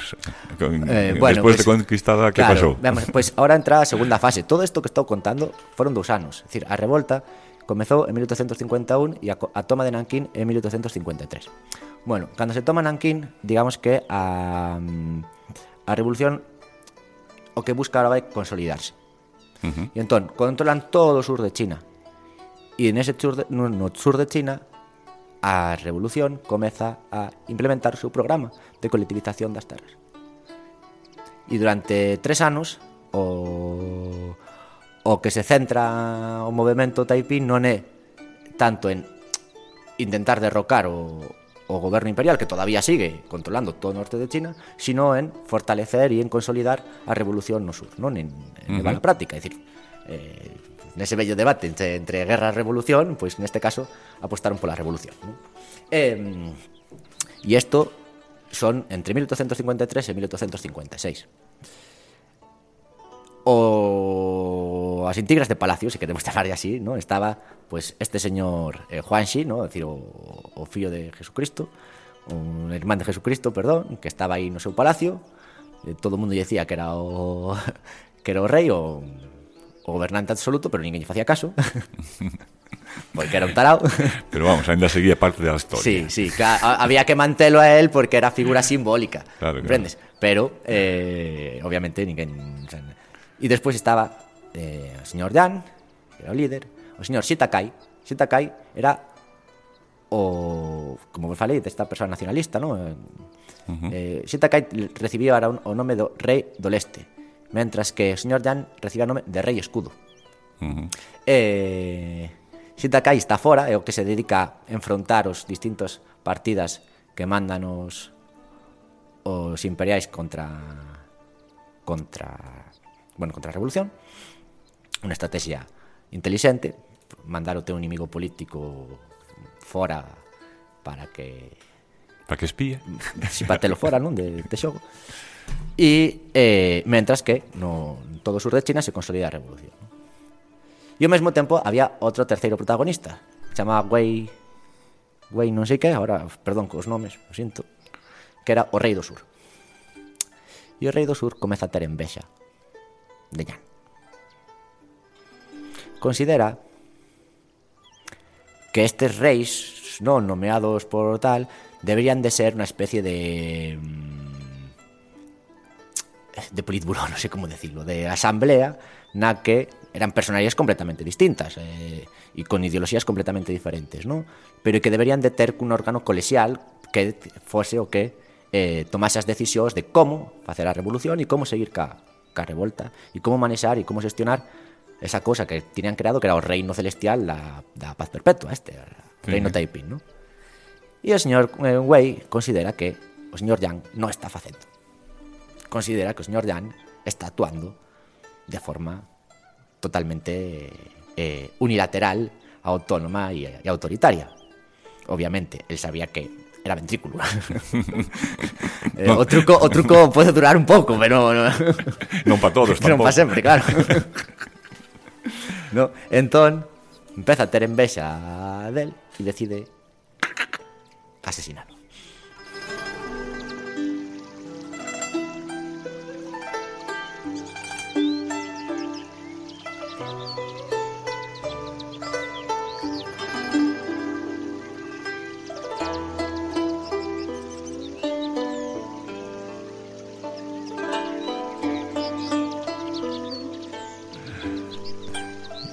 Con, eh, eh bueno, Despois pues, de Conquistada, que claro, pasou? Vamos, pois pues, ahora entra a segunda fase. Todo isto que estou contando foron dous anos. Es decir, a revolta comezou en 1851 e a, toma de Nankín en 1853. Bueno, cando se toma Nankín, digamos que a, a revolución o que busca ahora vai consolidarse. E entón, controlan todo o sur de China. E nese sur de, no, no sur de China a revolución comeza a implementar o seu programa de colectivización das terras. E durante tres anos o, o que se centra o movimento Taiping non é tanto en intentar derrocar o, o goberno imperial que todavía sigue controlando todo o norte de China, sino en fortalecer e en consolidar a revolución no sur, non en, en práctica, é dicir, eh, nese bello debate entre, entre guerra e revolución, pois neste caso apostaron pola revolución. Non? Eh, e isto son entre 1853 e 1856 o as intigras de Palacio, se queremos [LAUGHS] chamar así, ¿no? estaba pues este señor eh, Juanxi, ¿no? decir, o, o fillo de Jesucristo, un irmán de Jesucristo, perdón, que estaba aí no seu palacio, eh, todo o mundo lle decía que era o [LAUGHS] que era o rei o, o gobernante absoluto, pero ninguén lle facía caso. [LAUGHS] porque era un tarao. Pero vamos, ainda seguía parte da historia. Sí, sí, había que mantelo a él porque era figura simbólica. Claro, claro. comprendes? Pero, eh, obviamente, ninguén... o sea, E despois estaba eh, o señor Dan, que era o líder, o señor Shitakai. Shitakai era o, como vos falei, desta persoa nacionalista, non? Uh -huh. eh, Shitakai recibía ahora un, o nome do rei do leste, mentras que o señor Dan recibía o nome de rei escudo. Uh -huh. Eh, Shitakai está fora, é o que se dedica a enfrontar os distintos partidas que mandan os, os imperiais contra contra bueno, contra a revolución unha estrategia inteligente, mandar o teu inimigo político fora para que para que espía [LAUGHS] si patelo fora, non, de, de xogo e eh, mentras que no todo o sur de China se consolida a revolución. Non? e ao mesmo tempo había outro terceiro protagonista chamaba Wei Wei non sei que, agora perdón cos nomes, o sinto que era o rei do sur. E o rei do sur comeza a ter envexa de Yan Considera que estes reis, non nomeados por tal, deberían de ser unha especie de mm, de politburó, [LAUGHS] non sei como decirlo, de asamblea na que eran personalidades completamente distintas eh, e con ideoloxías completamente diferentes, non? Pero que deberían de ter un órgano colexial que fose o que eh, tomase as decisións de como facer a revolución e como seguir ca, ca revolta e como manexar e como gestionar esa cosa que tiñan creado que era o reino celestial da, da paz perpetua, este, reino Sí. Taiping, non? E o señor eh, Wei considera que o señor Yang non está facendo. Considera que o señor Yang está actuando de forma totalmente eh, unilateral, autónoma e, e autoritaria. Obviamente, él sabía que era ventrículo. [LAUGHS] eh, o truco o truco pode durar un pouco, pero no, Non [LAUGHS] para todos [LAUGHS] non tampouco. para sempre, claro. No? Entón, empeza a ter envexa del e decide asesinarlo.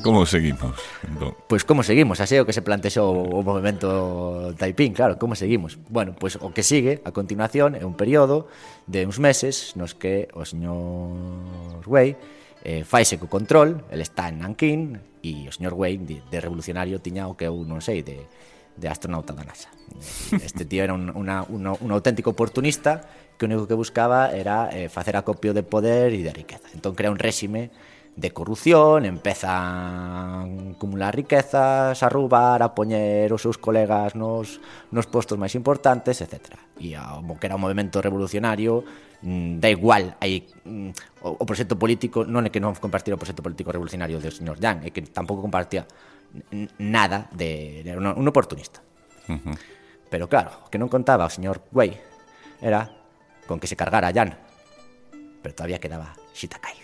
Como seguimos? Entón? Pois pues como seguimos, así é o que se plantexou o movimento Taipín, claro, como seguimos? Bueno, pois pues, o que sigue a continuación é un período de uns meses nos que o señor Wei eh, faise co control, el está en Nanquín e o señor Wei de, de revolucionario tiña o que eu non sei de, de astronauta da NASA. Este tío era un, una, un, un auténtico oportunista que o único que buscaba era eh, facer acopio de poder e de riqueza. Entón crea un réxime de corrupción, empezan a acumular riquezas, a roubar, a poñer os seus colegas nos, nos postos máis importantes, etc. E como que era un movimento revolucionario, mm, da igual hai, mm, o, o proxecto político non é que non compartira o proxecto político revolucionario do señor Yang, é que tampouco compartía nada de, de un, un oportunista. Uh -huh. Pero claro, o que non contaba o señor Wei era con que se cargara a Yan, pero todavía quedaba Shitakai.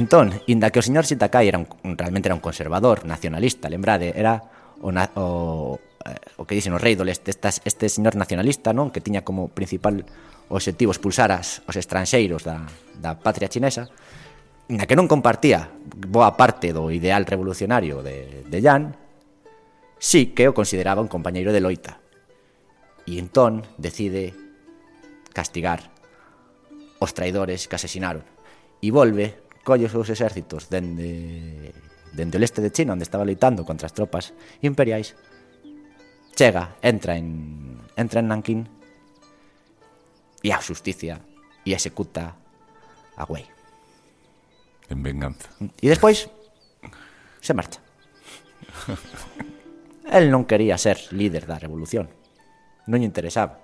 Entón, inda que o señor Shintakai era un, realmente era un conservador, nacionalista, lembrade, era o, na, o, eh, o que dicen o rei do leste, estas, este señor nacionalista, non que tiña como principal objetivo expulsar as, os estranxeiros da, da patria chinesa, na que non compartía boa parte do ideal revolucionario de, de Yan, sí que o consideraba un compañeiro de loita. E entón decide castigar os traidores que asesinaron e volve colles seus exércitos dende, dende o leste de China, onde estaba leitando contra as tropas imperiais, chega, entra en, entra en Nanquín e a xusticia e executa a Wei. En venganza. E despois se marcha. [LAUGHS] El non quería ser líder da revolución. Non lle interesaba.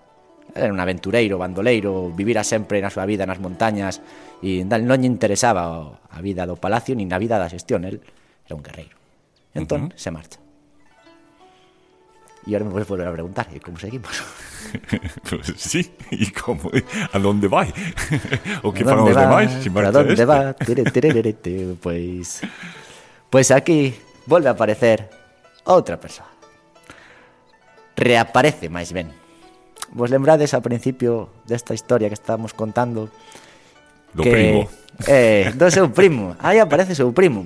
Era un aventureiro, bandoleiro, vivira sempre na súa vida nas montañas, e non lle interesaba a vida do palacio nin a vida da xestión, el era un guerreiro. Entón, uh -huh. se marcha. E ahora me podes volver a preguntar, e como seguimos? [LAUGHS] pues sí, e como, a donde vai? [LAUGHS] o que fan os demais? Si a donde este? va? Tere, tere, tere, tere, pois... Pois aquí volve a aparecer outra persoa. Reaparece, máis ben. Vos lembrades ao principio desta historia que estábamos contando Do que, primo. [LAUGHS] Eh, do seu primo. Aí aparece seu primo.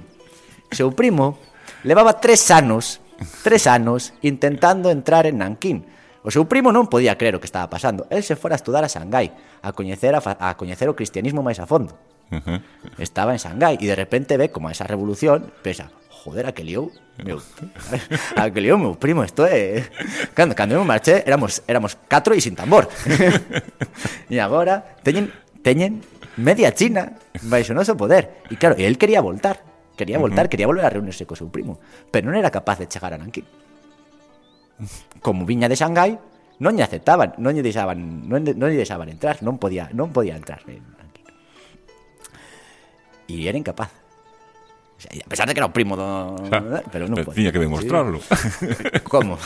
Seu primo levaba tres anos, tres anos, intentando entrar en Nankín. O seu primo non podía creer o que estaba pasando. El se fora a estudar a Xangai, a coñecer a, a coñecer o cristianismo máis a fondo. Uh -huh. Estaba en Xangai e de repente ve como esa revolución, pensa, joder, a que liou meu, a que liou meu primo, isto é... Cando, cando eu marché, éramos, éramos catro e sin tambor. [LAUGHS] e agora teñen, teñen media China baixo noso poder. E claro, el quería voltar, quería voltar, uh -huh. quería volver a reunirse co seu primo, pero non era capaz de chegar a Nanquín. Como viña de Xangai, non lle aceptaban, non lle deixaban, non, non lle deixaban entrar, non podía, non podía entrar en Nanquín. E era incapaz. O sea, a pesar de que era o primo do... Xa, pero non podía. Tiña que demostrarlo. Sí. Como?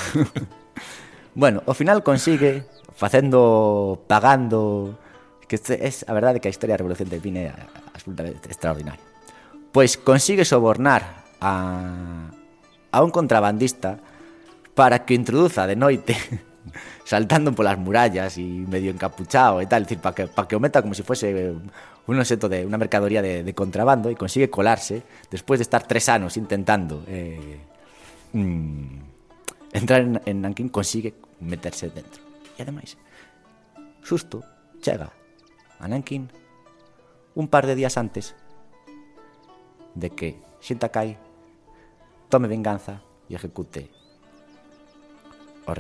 [LAUGHS] bueno, ao final consigue facendo pagando que este es a verdade que a historia da Revolución de Pine absolutamente extraordinaria. Pois consigue sobornar a a un contrabandista para que introduza de noite [LAUGHS] saltando polas murallas e medio encapuchado e tal, decir, para que, para que meta como si fuese un objeto de una mercadoría de, de contrabando e consigue colarse despois de estar tres anos intentando eh, mm, entrar en, en consigue meterse dentro. E ademais, xusto chega a Nankin un par de días antes de que Shintakai tome venganza e ejecute o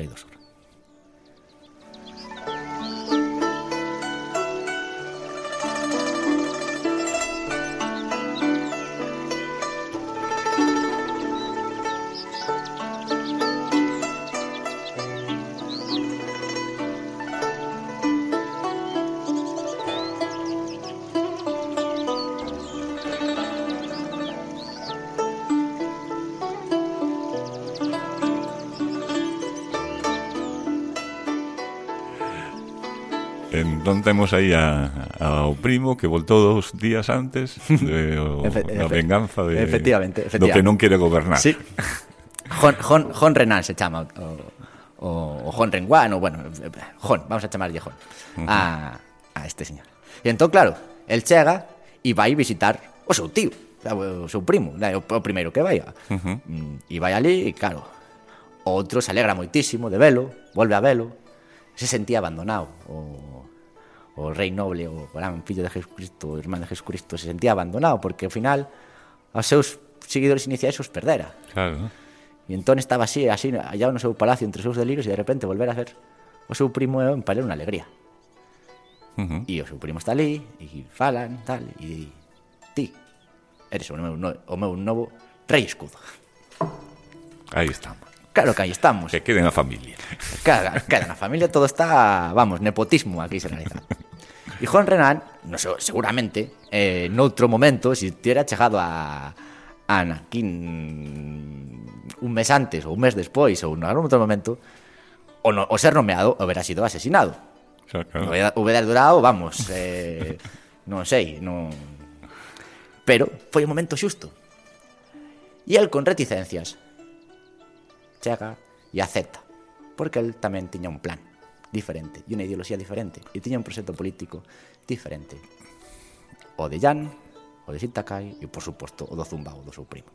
non temos aí a, ao primo que voltou dous días antes de, [LAUGHS] o, efe, da venganza de, efectivamente, efectivamente. do que non quere gobernar. Sí. Jon, Jon, Jon Renan se chama o, o, o Jon Renguan o bueno, Jon, vamos a chamarlle Jon a, a este señor. E entón, claro, el chega e vai visitar o seu tío, o seu primo, o, o primeiro que vai. Uh -huh. Mm, e vai ali e claro, o outro se alegra moitísimo de velo, volve a velo, se sentía abandonado o, o rei noble, o gran fillo de Jesucristo, o irmán de Jesucristo, se sentía abandonado porque ao final aos seus seguidores iniciais os perdera. Claro. E entón estaba así, así, allá no seu palacio entre os seus delirios e de repente volver a ver o seu primo é en paler unha alegría. Uh -huh. E o seu primo está ali, e falan, tal, e ti, eres o meu, no, o meu novo rei escudo. Aí estamos. Claro que aí estamos. Que quede na familia. Cada, cada na familia todo está, vamos, nepotismo aquí se realiza. E Juan Renan, no sé, seguramente, eh, noutro momento, se si tiera chegado a, a Anakin un mes antes ou un mes despois ou en algún outro momento, o, no, o ser nomeado houbera sido asesinado. Claro. Hubiera, hubiera durado, vamos, eh, non sei, non... Pero foi o momento xusto. E el con reticencias chega e acepta, porque el tamén tiña un plan diferente e unha ideoloxía diferente e tiña un proxecto político diferente. O de Jan, o de Sitakai e, por suposto, o do Zumbao, do seu primo.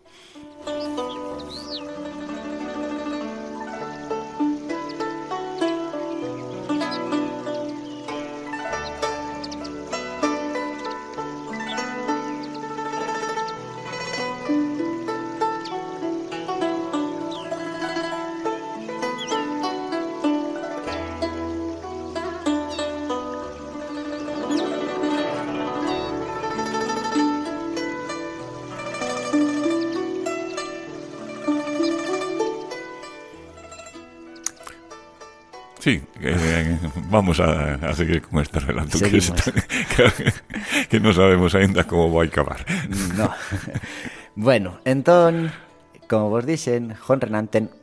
vamos a, a seguir con este relato que, está, [LAUGHS] que, que non sabemos aínda como vai acabar. No. bueno, entón, como vos dixen, John Renan ten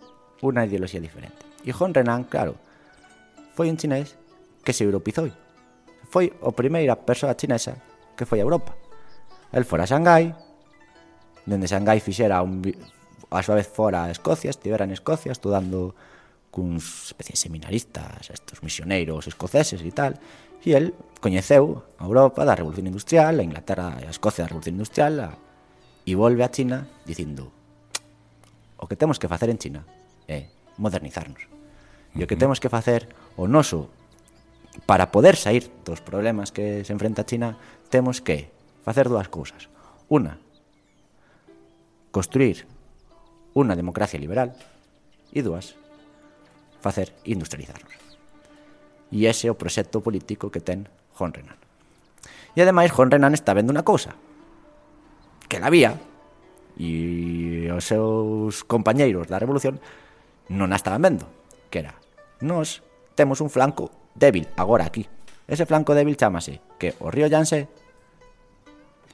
unha ideoloxía diferente. E John Renan, claro, foi un chinés que se europeizou. Foi a primeira persoa chinesa que foi a Europa. El fora a Xangai, dende Xangai fixera un, a súa vez fora a Escocia, estivera en Escocia estudando cuns especies seminaristas, estos misioneiros escoceses e tal, e el coñeceu a Europa da Revolución Industrial, a Inglaterra e a Escocia da Revolución Industrial, a... e volve a China dicindo o que temos que facer en China é modernizarnos. E o que temos que facer o noso para poder sair dos problemas que se enfrenta a China, temos que facer dúas cousas. Una, construir unha democracia liberal e dúas, facer industrializarnos. E ese é o proxecto político que ten Juan Renan. E ademais Juan Renan está vendo unha cousa que la vía e os seus compañeiros da revolución non a estaban vendo, que era nos temos un flanco débil agora aquí. Ese flanco débil chamase que o río Yangtze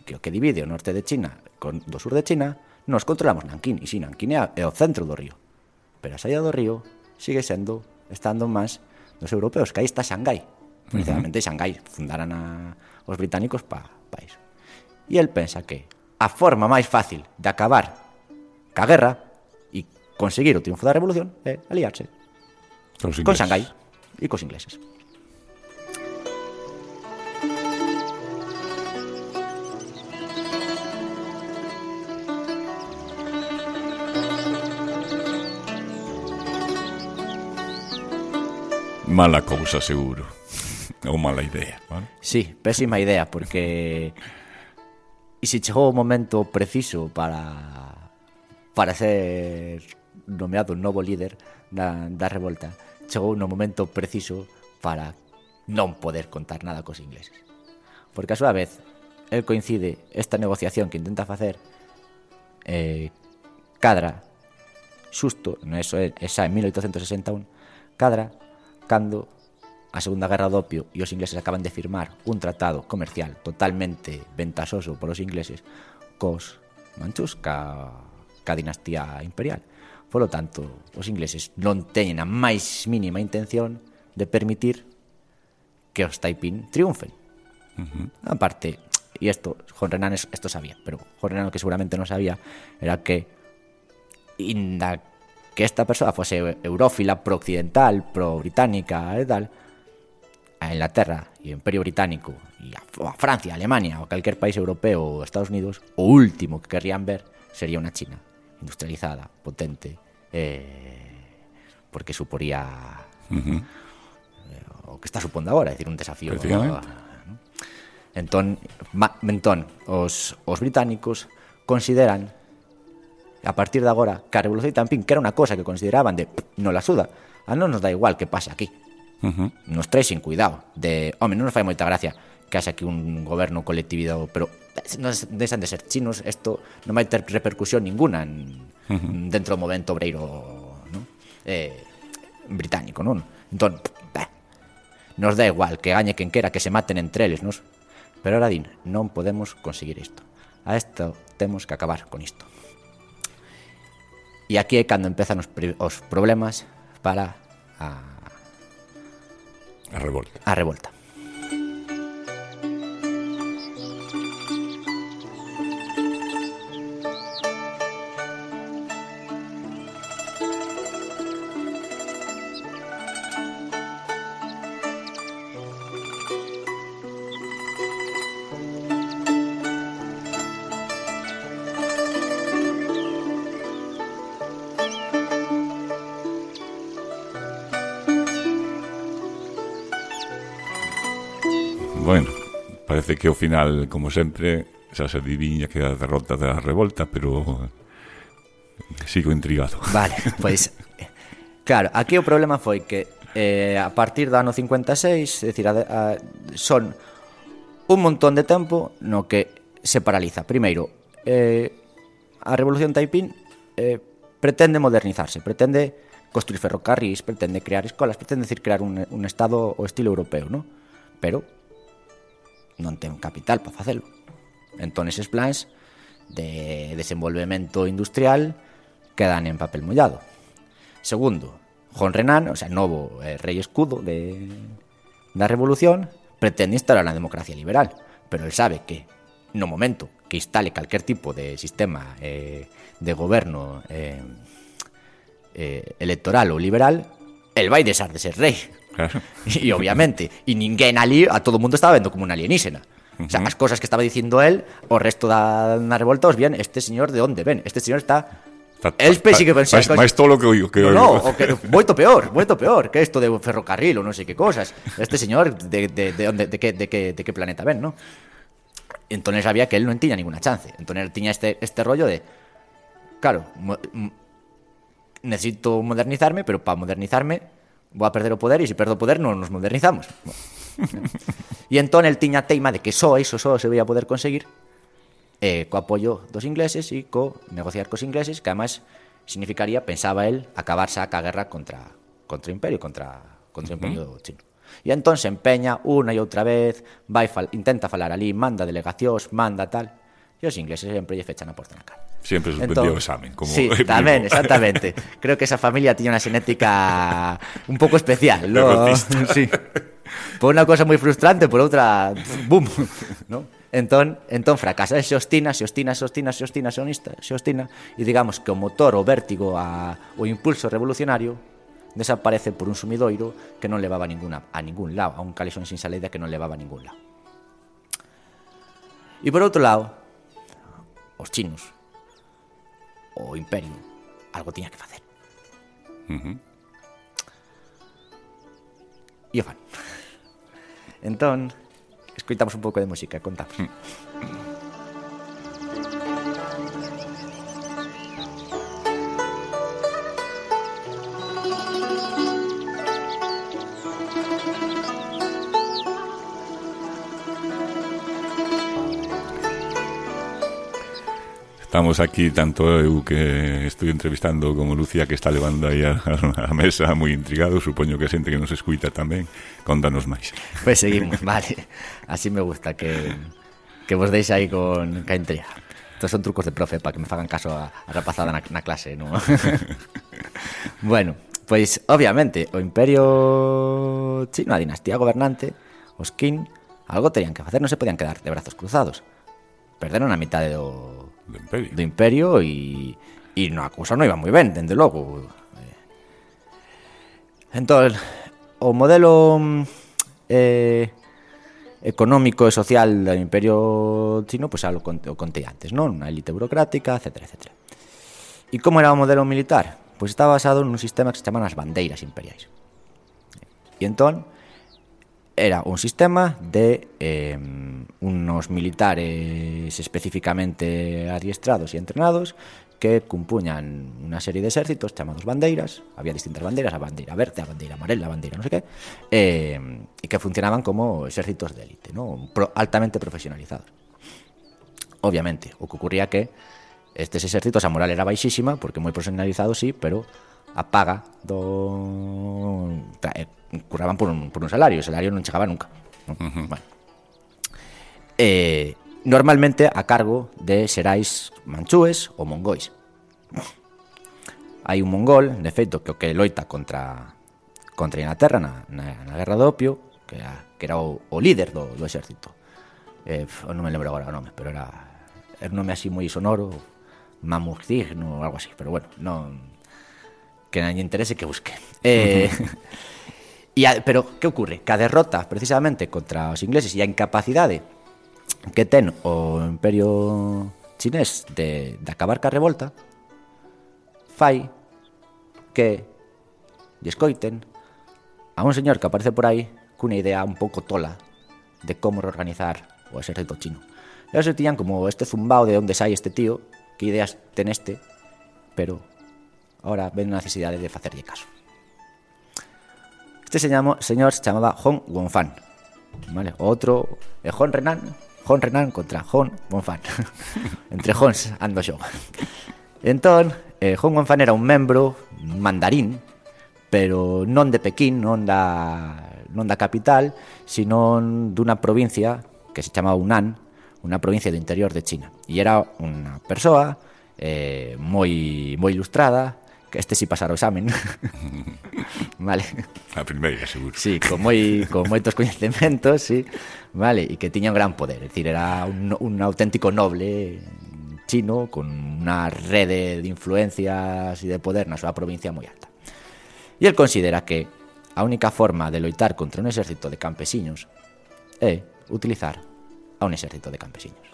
que o que divide o norte de China con do sur de China, nos controlamos Nankín, e si Nankín é o centro do río. Pero a saída do río sigue sendo, estando máis nos europeos, que aí está Xangai. Precisamente uh -huh. Xangai fundaran a, os británicos pa, pa iso. E el pensa que a forma máis fácil de acabar ca guerra e conseguir o triunfo da revolución é aliarse con Xangai e cos ingleses. Mala cousa, seguro. [LAUGHS] Ou mala idea, vale? Sí, pésima idea, porque... E se chegou o momento preciso para para ser nomeado novo líder da, da revolta, chegou no momento preciso para non poder contar nada cos ingleses. Porque a súa vez, el coincide esta negociación que intenta facer eh, cadra xusto, no eso é, esa en 1861, cadra cando a Segunda Guerra do Opio e os ingleses acaban de firmar un tratado comercial totalmente ventasoso para os ingleses cos manchus ca, ca dinastía imperial. Polo tanto, os ingleses non teñen a máis mínima intención de permitir que os Taipín triunfen. Uh -huh. Aparte, e isto, es- esto sabía, pero Jonrenan o que seguramente non sabía era que inda que esta persoa fose eurófila pro-occidental, pro-británica e tal, a Inglaterra e o Imperio Británico e a, a Francia, a Alemania ou calquer país europeo ou Estados Unidos, o último que querrían ver sería unha China industrializada, potente, eh, porque suporía uh eh, -huh. o que está supondo agora, é dicir, un desafío. ¿no? Entón, ma, entón os, os británicos consideran a partir de agora que a Revolución de Tampín, que era unha cosa que consideraban de "Pff, non la suda, a non nos dá igual que pase aquí. Ujú. Nos trae sin cuidado. De, home, non nos fai moita gracia que haxe aquí un goberno colectividade, pero non deixan de ser chinos, isto non vai ter repercusión ninguna en, dentro do movimento obreiro ¿no? eh, británico, non? Entón, bah, nos dá igual que gañe quen quera, que se maten entre eles, nos? Pero ahora din, non podemos conseguir isto. A isto temos que acabar con isto. E aquí é cando empezan os, pri- os problemas para a, A revolta. a revolta. que ao final, como sempre, xa se adivinha que a derrota da revolta, pero eh, sigo intrigado. [LAUGHS] Vale, pois... Claro, aquí o problema foi que eh, a partir do ano 56, é dicir, a, a, son un montón de tempo no que se paraliza. Primeiro, eh, a Revolución Taipín eh, pretende modernizarse, pretende construir ferrocarrís, pretende crear escolas, pretende decir crear un, un estado o estilo europeo, ¿no? Pero non ten capital para facelo. Entón, eses plans de desenvolvemento industrial quedan en papel mollado. Segundo, Juan Renan, o sea, novo eh, rei escudo de, da revolución, pretende instalar a democracia liberal, pero él sabe que no momento que instale calquer tipo de sistema eh, de goberno eh, eh, electoral ou liberal, el vai desar de ser rei. Claro. [LAUGHS] E obviamente, e ninguén ali, a todo mundo estaba vendo como un alienígena. O sea, as cosas que estaba dicindo él, o resto da na revolta os bien, este señor de onde ven? Este señor está El sigue ta- pensando máis- máis todo lo que oigo que no, oigo. no, o que, [LAUGHS] moito peor, moito peor que isto de un ferrocarril ou non sei que cosas. Este señor de, de, de, onde, de, que, de, que, de que planeta ven, ¿no? Entón sabía que él non tiña ninguna chance. Entón él tiña este, este rollo de claro, mo, necesito modernizarme, pero para modernizarme vou a perder o poder e se perdo o poder non nos modernizamos. e entón el tiña a teima de que só iso só se veía poder conseguir eh, co apoio dos ingleses e co negociar cos ingleses, que además significaría, pensaba él, acabar xa ca guerra contra, contra o imperio, contra, contra o imperio chino. E entón se empeña unha e outra vez, vai fal, intenta falar ali, manda delegacións, manda tal, e os ingleses sempre lle fechan a porta na cara. Siempre suspendió o examen como Sí, tamén, exactamente. [LAUGHS] Creo que esa familia tiña unha xenética un pouco especial lo... [LAUGHS] sí. Por unha cosa moi frustrante, por outra, bum! ¿no? Entón, entón fracasa, se ostina, se ostina, se ostina, se ostina, se ostina, se ostina. E digamos que o motor, o vértigo, a, o impulso revolucionario desaparece por un sumidoiro que non levaba ninguna, a ningún lado, a un calexón sin salida que non levaba a ningún lado. E por outro lado, os chinos, o imperio, algo tiña que facer. E o fan. Entón, escoitamos un pouco de música e contamos. Estamos aquí tanto eu que estoy entrevistando como Lucía que está levando aí a, a mesa moi intrigado, supoño que a xente que nos escuita tamén, contanos máis. Pois pues seguimos, [LAUGHS] vale. Así me gusta que que vos deixe aí con ca intriga. Estos son trucos de profe para que me fagan caso a, a rapazada na, na clase, non? [LAUGHS] bueno, pois obviamente o imperio chino, a dinastía gobernante, os Qin, algo tenían que facer, non se podían quedar de brazos cruzados. Perderon a mitad do do Imperio, do Imperio e, e no, a cousa non iba moi ben, dende logo. Entón, eh, o modelo mm, eh, económico e social do Imperio Chino, pois pues, xa lo, o contei antes, non? Unha élite burocrática, etc, etc. E como era o modelo militar? Pois estaba basado nun sistema que se chaman as bandeiras imperiais. E entón, era un sistema de eh, unos militares específicamente adiestrados e entrenados que compuñan unha serie de exércitos chamados bandeiras, había distintas bandeiras, a bandeira verde, a bandeira amarela, a bandeira non sei que, eh, e que funcionaban como exércitos de élite, ¿no? Altamente profesionalizados. Obviamente, ocurría que estes exércitos a moral era baixísima, porque moi profesionalizados sí, pero a paga do... E eh, curraban por un, por un salario, o salario non chegaba nunca. Non? Uh -huh. bueno. eh, normalmente a cargo de xerais manchúes ou mongois. Hai un mongol, de feito, que o que loita contra contra Inglaterra na, na, na Guerra do Opio, que era, que era o, o líder do, do exército. Eh, non me lembro agora o nome, pero era, era un nome así moi sonoro, Mamurtig, no, algo así, pero bueno, non que non lle interese que busque. Eh, [LAUGHS] e a, pero que ocurre? Que a derrota precisamente contra os ingleses e a incapacidade que ten o imperio chinés de, de acabar ca revolta fai que lle escoiten a un señor que aparece por aí cunha idea un pouco tola de como reorganizar o exército chino. E se tiñan como este zumbao de onde sai este tío, que ideas ten este, pero ahora ven a necesidade de facerlle caso. Este señor se chamaba Hong Wonfan. Vale, outro é Hong Renan, Hon Renan contra Hon Bonfan. [LAUGHS] Entre Hons ando xo. Entón, eh, Hon Bonfan era un membro mandarín, pero non de Pekín, non da, non da capital, sino dunha provincia que se chamaba Hunan, unha provincia do interior de China. E era unha persoa eh, moi moi ilustrada, que este si pasara o examen. [LAUGHS] vale. A primeira, seguro. Sí, con, moi, con moitos coñecementos, sí. Vale, e que tiña un gran poder, decir, era un, un auténtico noble chino con unha rede de influencias e de poder na súa provincia moi alta. E el considera que a única forma de loitar contra un exército de campesiños é utilizar a un exército de campesiños.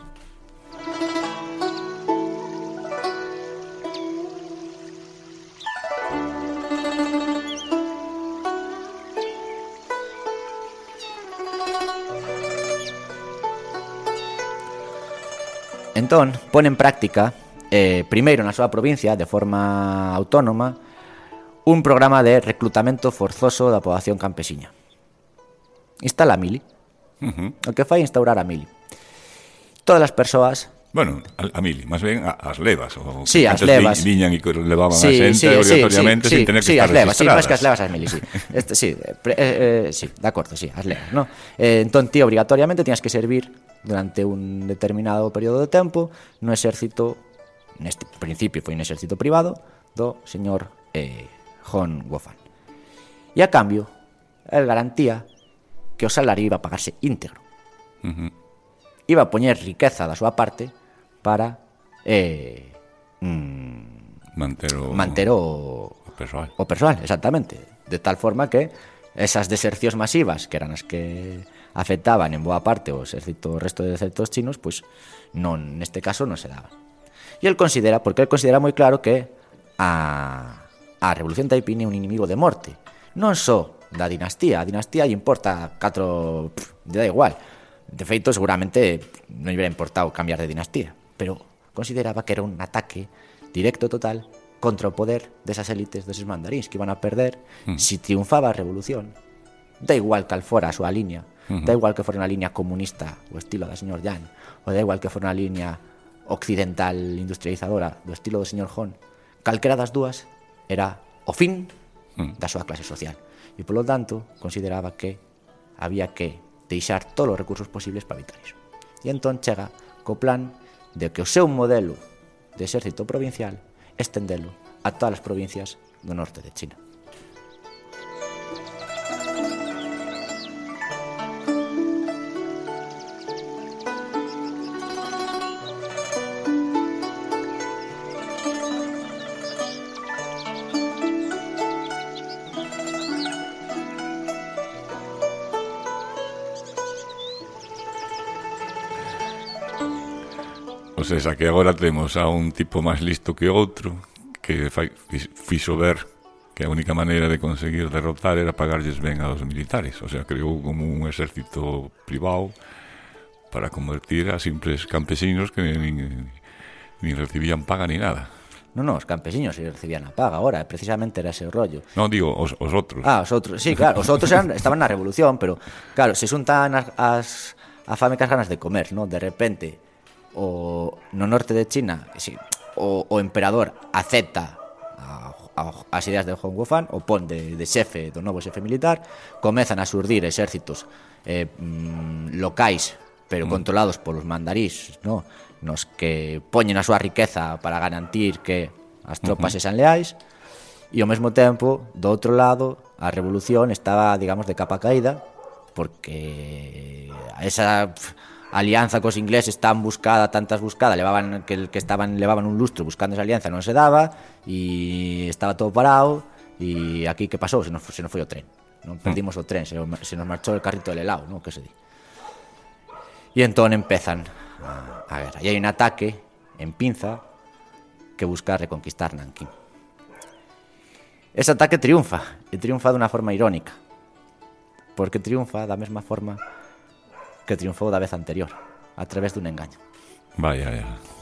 entón pon en práctica, eh, primeiro na súa provincia, de forma autónoma, un programa de reclutamento forzoso da poboación campesiña. Instala a Mili. Uh -huh. O que fai instaurar a Mili. Todas as persoas Bueno, a, a mili, máis ben a, as levas. O, sí, as levas. Vi, viñan e levaban sí, a xente sí, obrigatoriamente sí, sí, sin tener que sí, estar as levas, registradas. Sí, máis que as levas as mili, sí. Este, sí, eh, pre, eh, eh, sí, de acordo, sí, as levas, no? Eh, entón, ti obrigatoriamente tiñas que servir durante un determinado período de tempo no exército, neste principio foi un exército privado, do señor eh, John Wofan. E a cambio, el garantía que o salario iba a pagarse íntegro. Uh -huh. Iba a poñer riqueza da súa parte para eh, mm, manter o, manter o, o persoal. O persoal, exactamente. De tal forma que esas desercións masivas, que eran as que afectaban en boa parte o exército o resto de exércitos chinos, pois non neste caso non se daban. E el considera, porque el considera moi claro que a, a Revolución Taiping é un inimigo de morte. Non só da dinastía, a dinastía lle importa catro... Pff, da igual. De feito, seguramente non lle hubiera importado cambiar de dinastía, pero consideraba que era un ataque directo total contra o poder desas élites deses mandaríns que iban a perder mm. si triunfaba a revolución da igual cal fora a súa liña Uh -huh. Da igual que fora unha liña comunista, o estilo da señor Jan, ou da igual que fora unha liña occidental industrializadora, do estilo do señor Hon. Calquera das dúas era o fin mm. da súa clase social. E, polo tanto, consideraba que había que deixar todos os recursos posibles para evitar iso. E entón chega co plan de que o seu modelo de exército provincial estendelo a todas as provincias do norte de China. O sea, que agora temos a un tipo máis listo que outro que fai, fixo ver que a única maneira de conseguir derrotar era pagarlles ben aos militares. O sea, creou como un exército privado para convertir a simples campesinos que nin, nin recibían paga ni nada. Non, non, os campesiños se recibían a paga ahora, precisamente era ese rollo. Non, digo, os, os outros. Ah, os outros, sí, claro, os outros eran, [LAUGHS] estaban na revolución, pero, claro, se xuntan as, as a fame cas ganas de comer, non? De repente, o no norte de China, si, o, o emperador acepta as ideas de Hong Wufan, o pon de, de xefe, do novo xefe militar, comezan a surdir exércitos eh, mm, locais, pero mm. controlados polos mandarís, no? nos que poñen a súa riqueza para garantir que as tropas uh -huh. sexan leais, e ao mesmo tempo, do outro lado, a revolución estaba, digamos, de capa caída, porque esa alianza cos ingleses tan buscada, tantas buscada, levaban que que estaban levaban un lustro buscando esa alianza, non se daba e estaba todo parado e aquí que pasou? Se nos, se nos foi o tren. Non perdimos o tren, se, se nos marchou el carrito del helado, non? Que se di. E entón empezan a, a guerra. E hai un ataque en pinza que busca reconquistar Nanquín. Ese ataque triunfa, e triunfa dunha forma irónica, porque triunfa da mesma forma que triunfou da vez anterior, a través dun engaño. Vaya, vaya.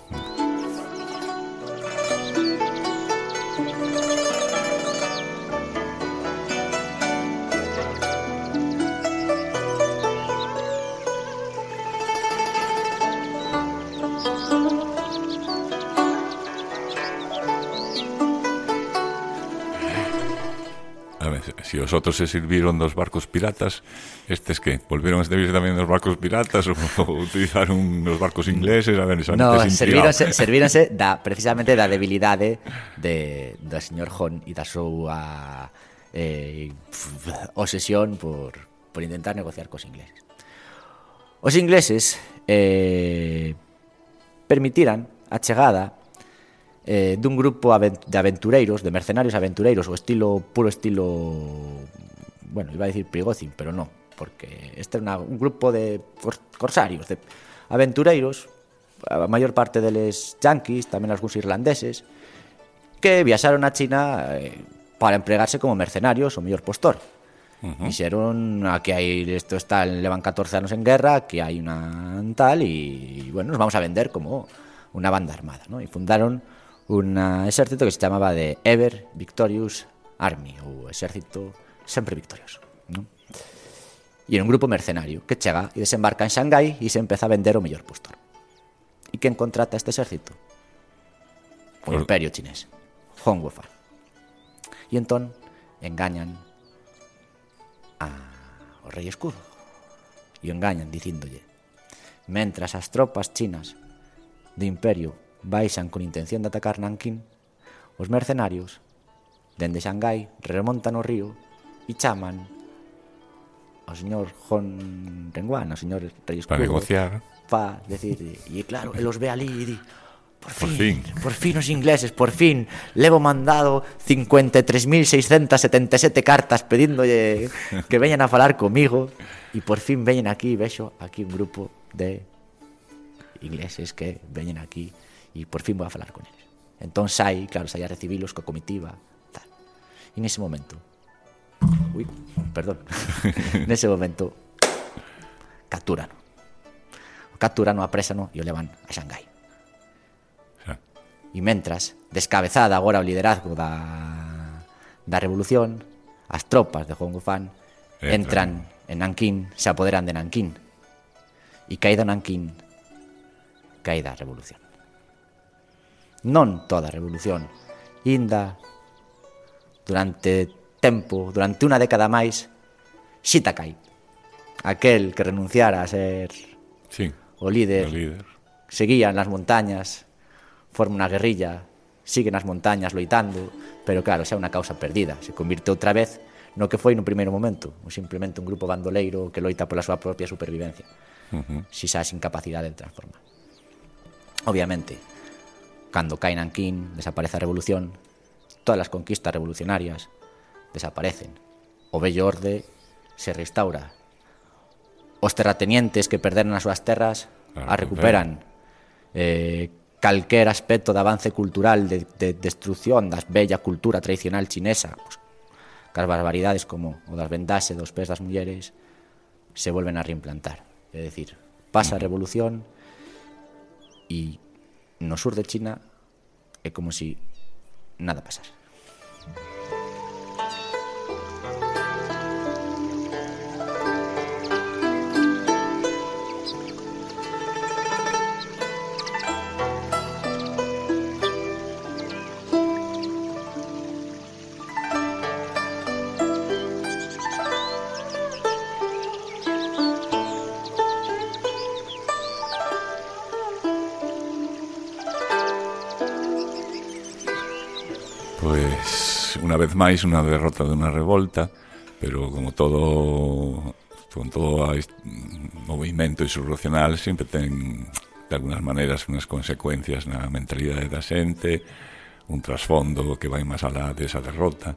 si os outros se sirviron dos barcos piratas, estes que? Volveron a servirse tamén dos barcos piratas [LAUGHS] ou, ou utilizaron os barcos ingleses? A ver, no, servíronse, servíronse da, precisamente da debilidade de, do señor Hon e da súa eh, obsesión por, por intentar negociar cos ingleses. Os ingleses eh, permitiran a chegada eh, dun grupo de aventureiros, de mercenarios aventureiros, o estilo puro estilo, bueno, iba a decir Prigozhin, pero no, porque este é una, un grupo de corsarios, de aventureiros, a maior parte deles yanquis, tamén algúns irlandeses, que viaxaron a China eh, para empregarse como mercenarios o mellor postor. Uh -huh. Dixeron aquí hai isto está levan 14 anos en guerra, que hai unha tal e bueno, nos vamos a vender como unha banda armada, ¿no? E fundaron un exército que se chamaba de Ever Victorious Army, ou exército sempre victorioso. ¿no? E era un grupo mercenario que chega e desembarca en Xangai e se empeza a vender o mellor postor. E quen contrata este exército? O Por... imperio chinés, Hong Wofan. E entón engañan a o rei escudo e engañan dicíndolle mentras as tropas chinas do imperio baixan con intención de atacar Nanquín, os mercenarios, dende Xangai, remontan o río e chaman ao señor Hon Renguan, ao señor Rey Escudo, para negociar. Pa decir, e claro, el os ve ali e di, por fin, por fin, por fin os ingleses, por fin, levo mandado 53.677 cartas pedíndolle que veñan a falar comigo e por fin veñen aquí, vexo aquí un grupo de ingleses que veñen aquí e por fin vou a falar con eles. Entón sai, claro, sai a recibilos coa comitiva, tal. E nese momento, ui, perdón, [LAUGHS] nese momento, capturano. O capturano, aprésano e o levan a Xangai. E mentras, descabezada agora o liderazgo da, da revolución, as tropas de Hong Fan entran en Nanquín, se apoderan de Nanquín. E caída Nanquín, caída a revolución non toda a revolución. Inda, durante tempo, durante unha década máis, Shitakai, aquel que renunciara a ser sí, o líder, o líder, seguía nas montañas, forma unha guerrilla, sigue nas montañas loitando, pero claro, xa é unha causa perdida, se convirte outra vez no que foi no primeiro momento, un simplemente un grupo bandoleiro que loita pola súa propia supervivencia, uh -huh. si xa sin capacidade de transformar. Obviamente, Cando cae Nankín, desaparece a revolución, todas as conquistas revolucionarias desaparecen. O bello orde se restaura. Os terratenientes que perderon as súas terras a recuperan. eh, calquer aspecto de avance cultural de, de destrucción das bella cultura tradicional chinesa pues, cas barbaridades como o das vendaxe dos pés das mulleres se volven a reimplantar é dicir, pasa a revolución e no sur de China é como si nada pasara. unha vez máis unha derrota dunha revolta, pero como todo con todo a movimento insurreccional sempre ten de algunas maneiras unhas consecuencias na mentalidade da xente, un trasfondo que vai máis alá desa derrota.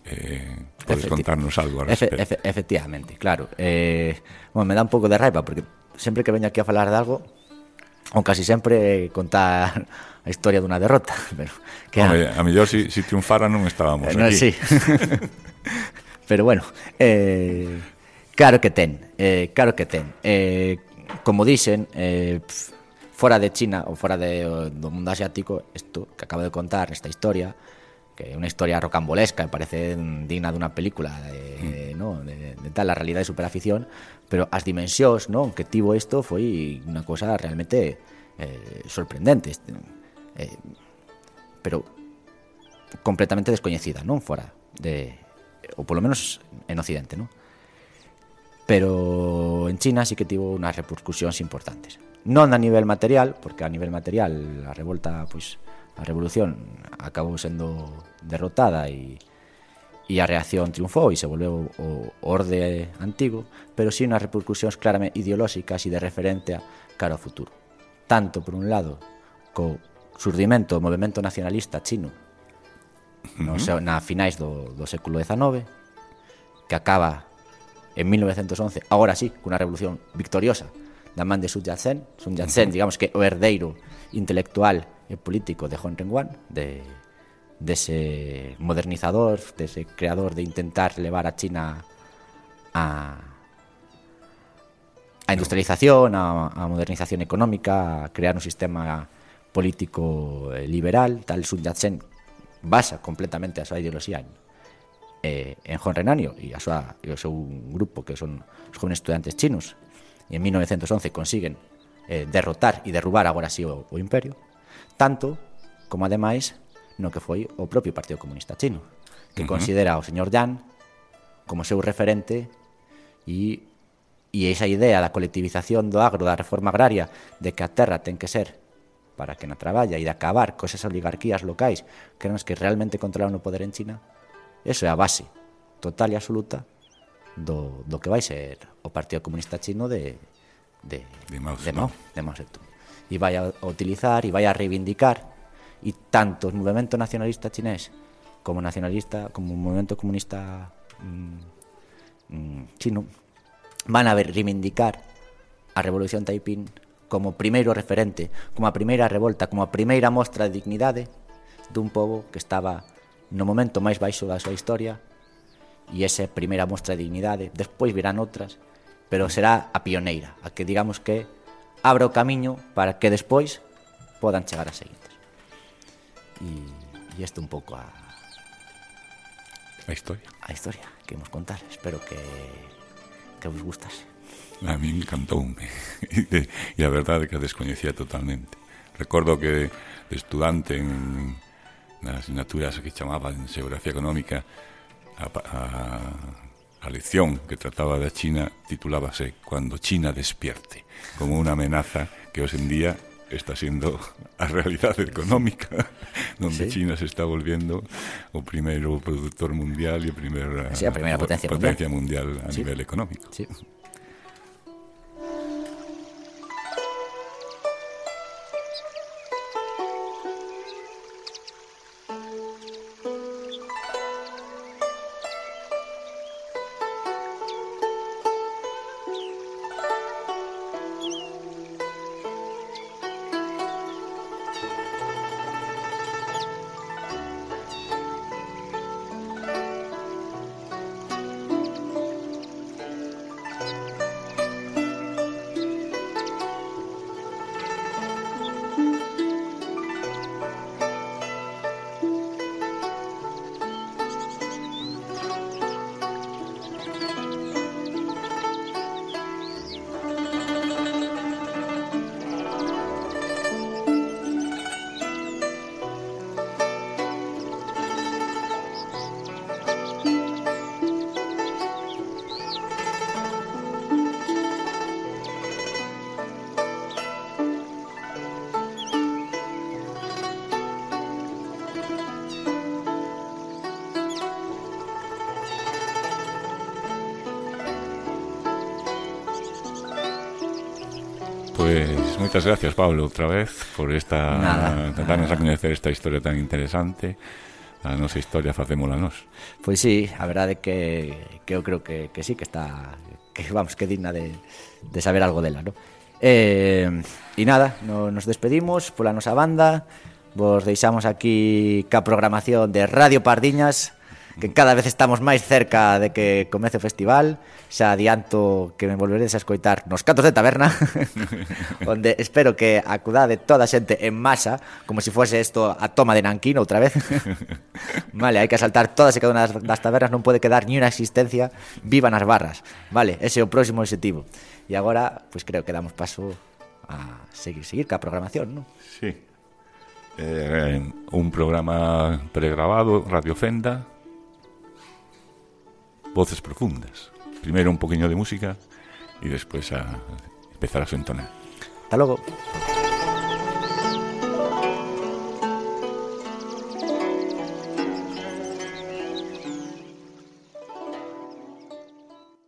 Eh, podes Efecti contarnos algo a respecto? Efe, efectivamente, claro. Eh, bueno, me dá un pouco de raiva porque sempre que veño aquí a falar de algo ou casi sempre contar a historia dunha derrota, [LAUGHS] pero que Home, a mellor si, si triunfara non estábamos Eh, no, aquí. sí. [LAUGHS] Pero bueno, eh, claro que ten, eh, claro que ten. Eh, como dicen, eh, pf, fora de China ou fora de, do mundo asiático, isto que acabo de contar, esta historia, que é unha historia rocambolesca, e parece digna dunha película de, mm. no, de, de tal, a realidade de superaficción, pero as dimensións non, que tivo isto foi unha cosa realmente eh, sorprendente. Este, eh, pero completamente descoñecida, non fora de ou polo menos en occidente, non? Pero en China sí que tivo unhas repercusións importantes. Non a nivel material, porque a nivel material a revolta, pois a revolución acabou sendo derrotada e e a reacción triunfou e se volveu o orde antigo, pero si unhas repercusións claramente ideolóxicas e de referencia cara ao futuro. Tanto, por un lado, co surdimento do movimento nacionalista chino no, seu, na finais do, do século XIX, que acaba en 1911, agora sí, cunha revolución victoriosa da man de Sun Yat-sen, Sun Yat-sen, digamos que o herdeiro intelectual e político de Hong Renguan, de dese modernizador dese creador de intentar levar a China a a industrialización, a, a modernización económica, a crear un sistema político eh, liberal, tal Sun Yat-sen basa completamente a súa ideoloxía en, eh, en Hong Renanio e a o seu grupo que son os jóvenes estudantes chinos. E en 1911 consiguen eh, derrotar e derrubar agora sí o, imperio. Tanto como ademais no que foi o propio Partido Comunista Chino, que uh -huh. considera o señor Yan como seu referente e e esa idea da colectivización do agro, da reforma agraria, de que a terra ten que ser para que na traballa e de acabar cos esas oligarquías locais que eran os que realmente controlaban o poder en China, eso é a base total e absoluta do, do que vai ser o Partido Comunista Chino de, de, de Mao, de Mao, de Mao Zedong. E vai a utilizar e vai a reivindicar e tanto o movimento nacionalista chinés como nacionalista, como o movimento comunista mmm, chino, van a ver, reivindicar a Revolución Taiping como primeiro referente, como a primeira revolta, como a primeira mostra de dignidade dun pobo que estaba no momento máis baixo da súa historia e esa primeira mostra de dignidade, despois virán outras, pero será a pioneira, a que digamos que abra o camiño para que despois podan chegar as seguintes. E, e este un pouco a, A historia. a historia que imos contar. Espero que, que vos gustase. A mí encantoume [LAUGHS] e, a verdade que a descoñecía totalmente recordo que de estudante en nas asignaturas que chamaban Geografía Económica a, a, a lección que trataba da China titulábase Cuando China despierte como unha amenaza que hoxe en día está sendo [LAUGHS] a realidade económica donde Sí. China se está volviendo o primeiro productor mundial e a primeira, Sí, a primeira potencia potencia mundial, a Sí. nivel económico Sí. Moitas gracias, Pablo, outra vez por esta nada, darnos nada. a coñecer esta historia tan interesante. A nosa historia facémola nós. Pois sí, a verdade é que, que eu creo que, que sí, que está que vamos, que digna de, de saber algo dela, ¿no? Eh, e nada, no, nos despedimos pola nosa banda, vos deixamos aquí ca programación de Radio Pardiñas Que cada vez estamos máis cerca de que comece o festival Xa adianto que me volveredes a escoitar nos Catos de Taberna [LAUGHS] Onde espero que acudade toda a en masa Como si fuese isto a toma de Nanquín outra vez [LAUGHS] Vale, hai que asaltar todas e cada unha das, das tabernas Non pode quedar ni unha existencia viva nas barras Vale, ese é o próximo objetivo E agora, pois creo que damos paso a seguir, seguir ca programación, non? Sí. Eh, un programa pregrabado, Radio Fenda. Voces profundas. Primero un poquinho de música y después a empezar a entonar. Hasta logo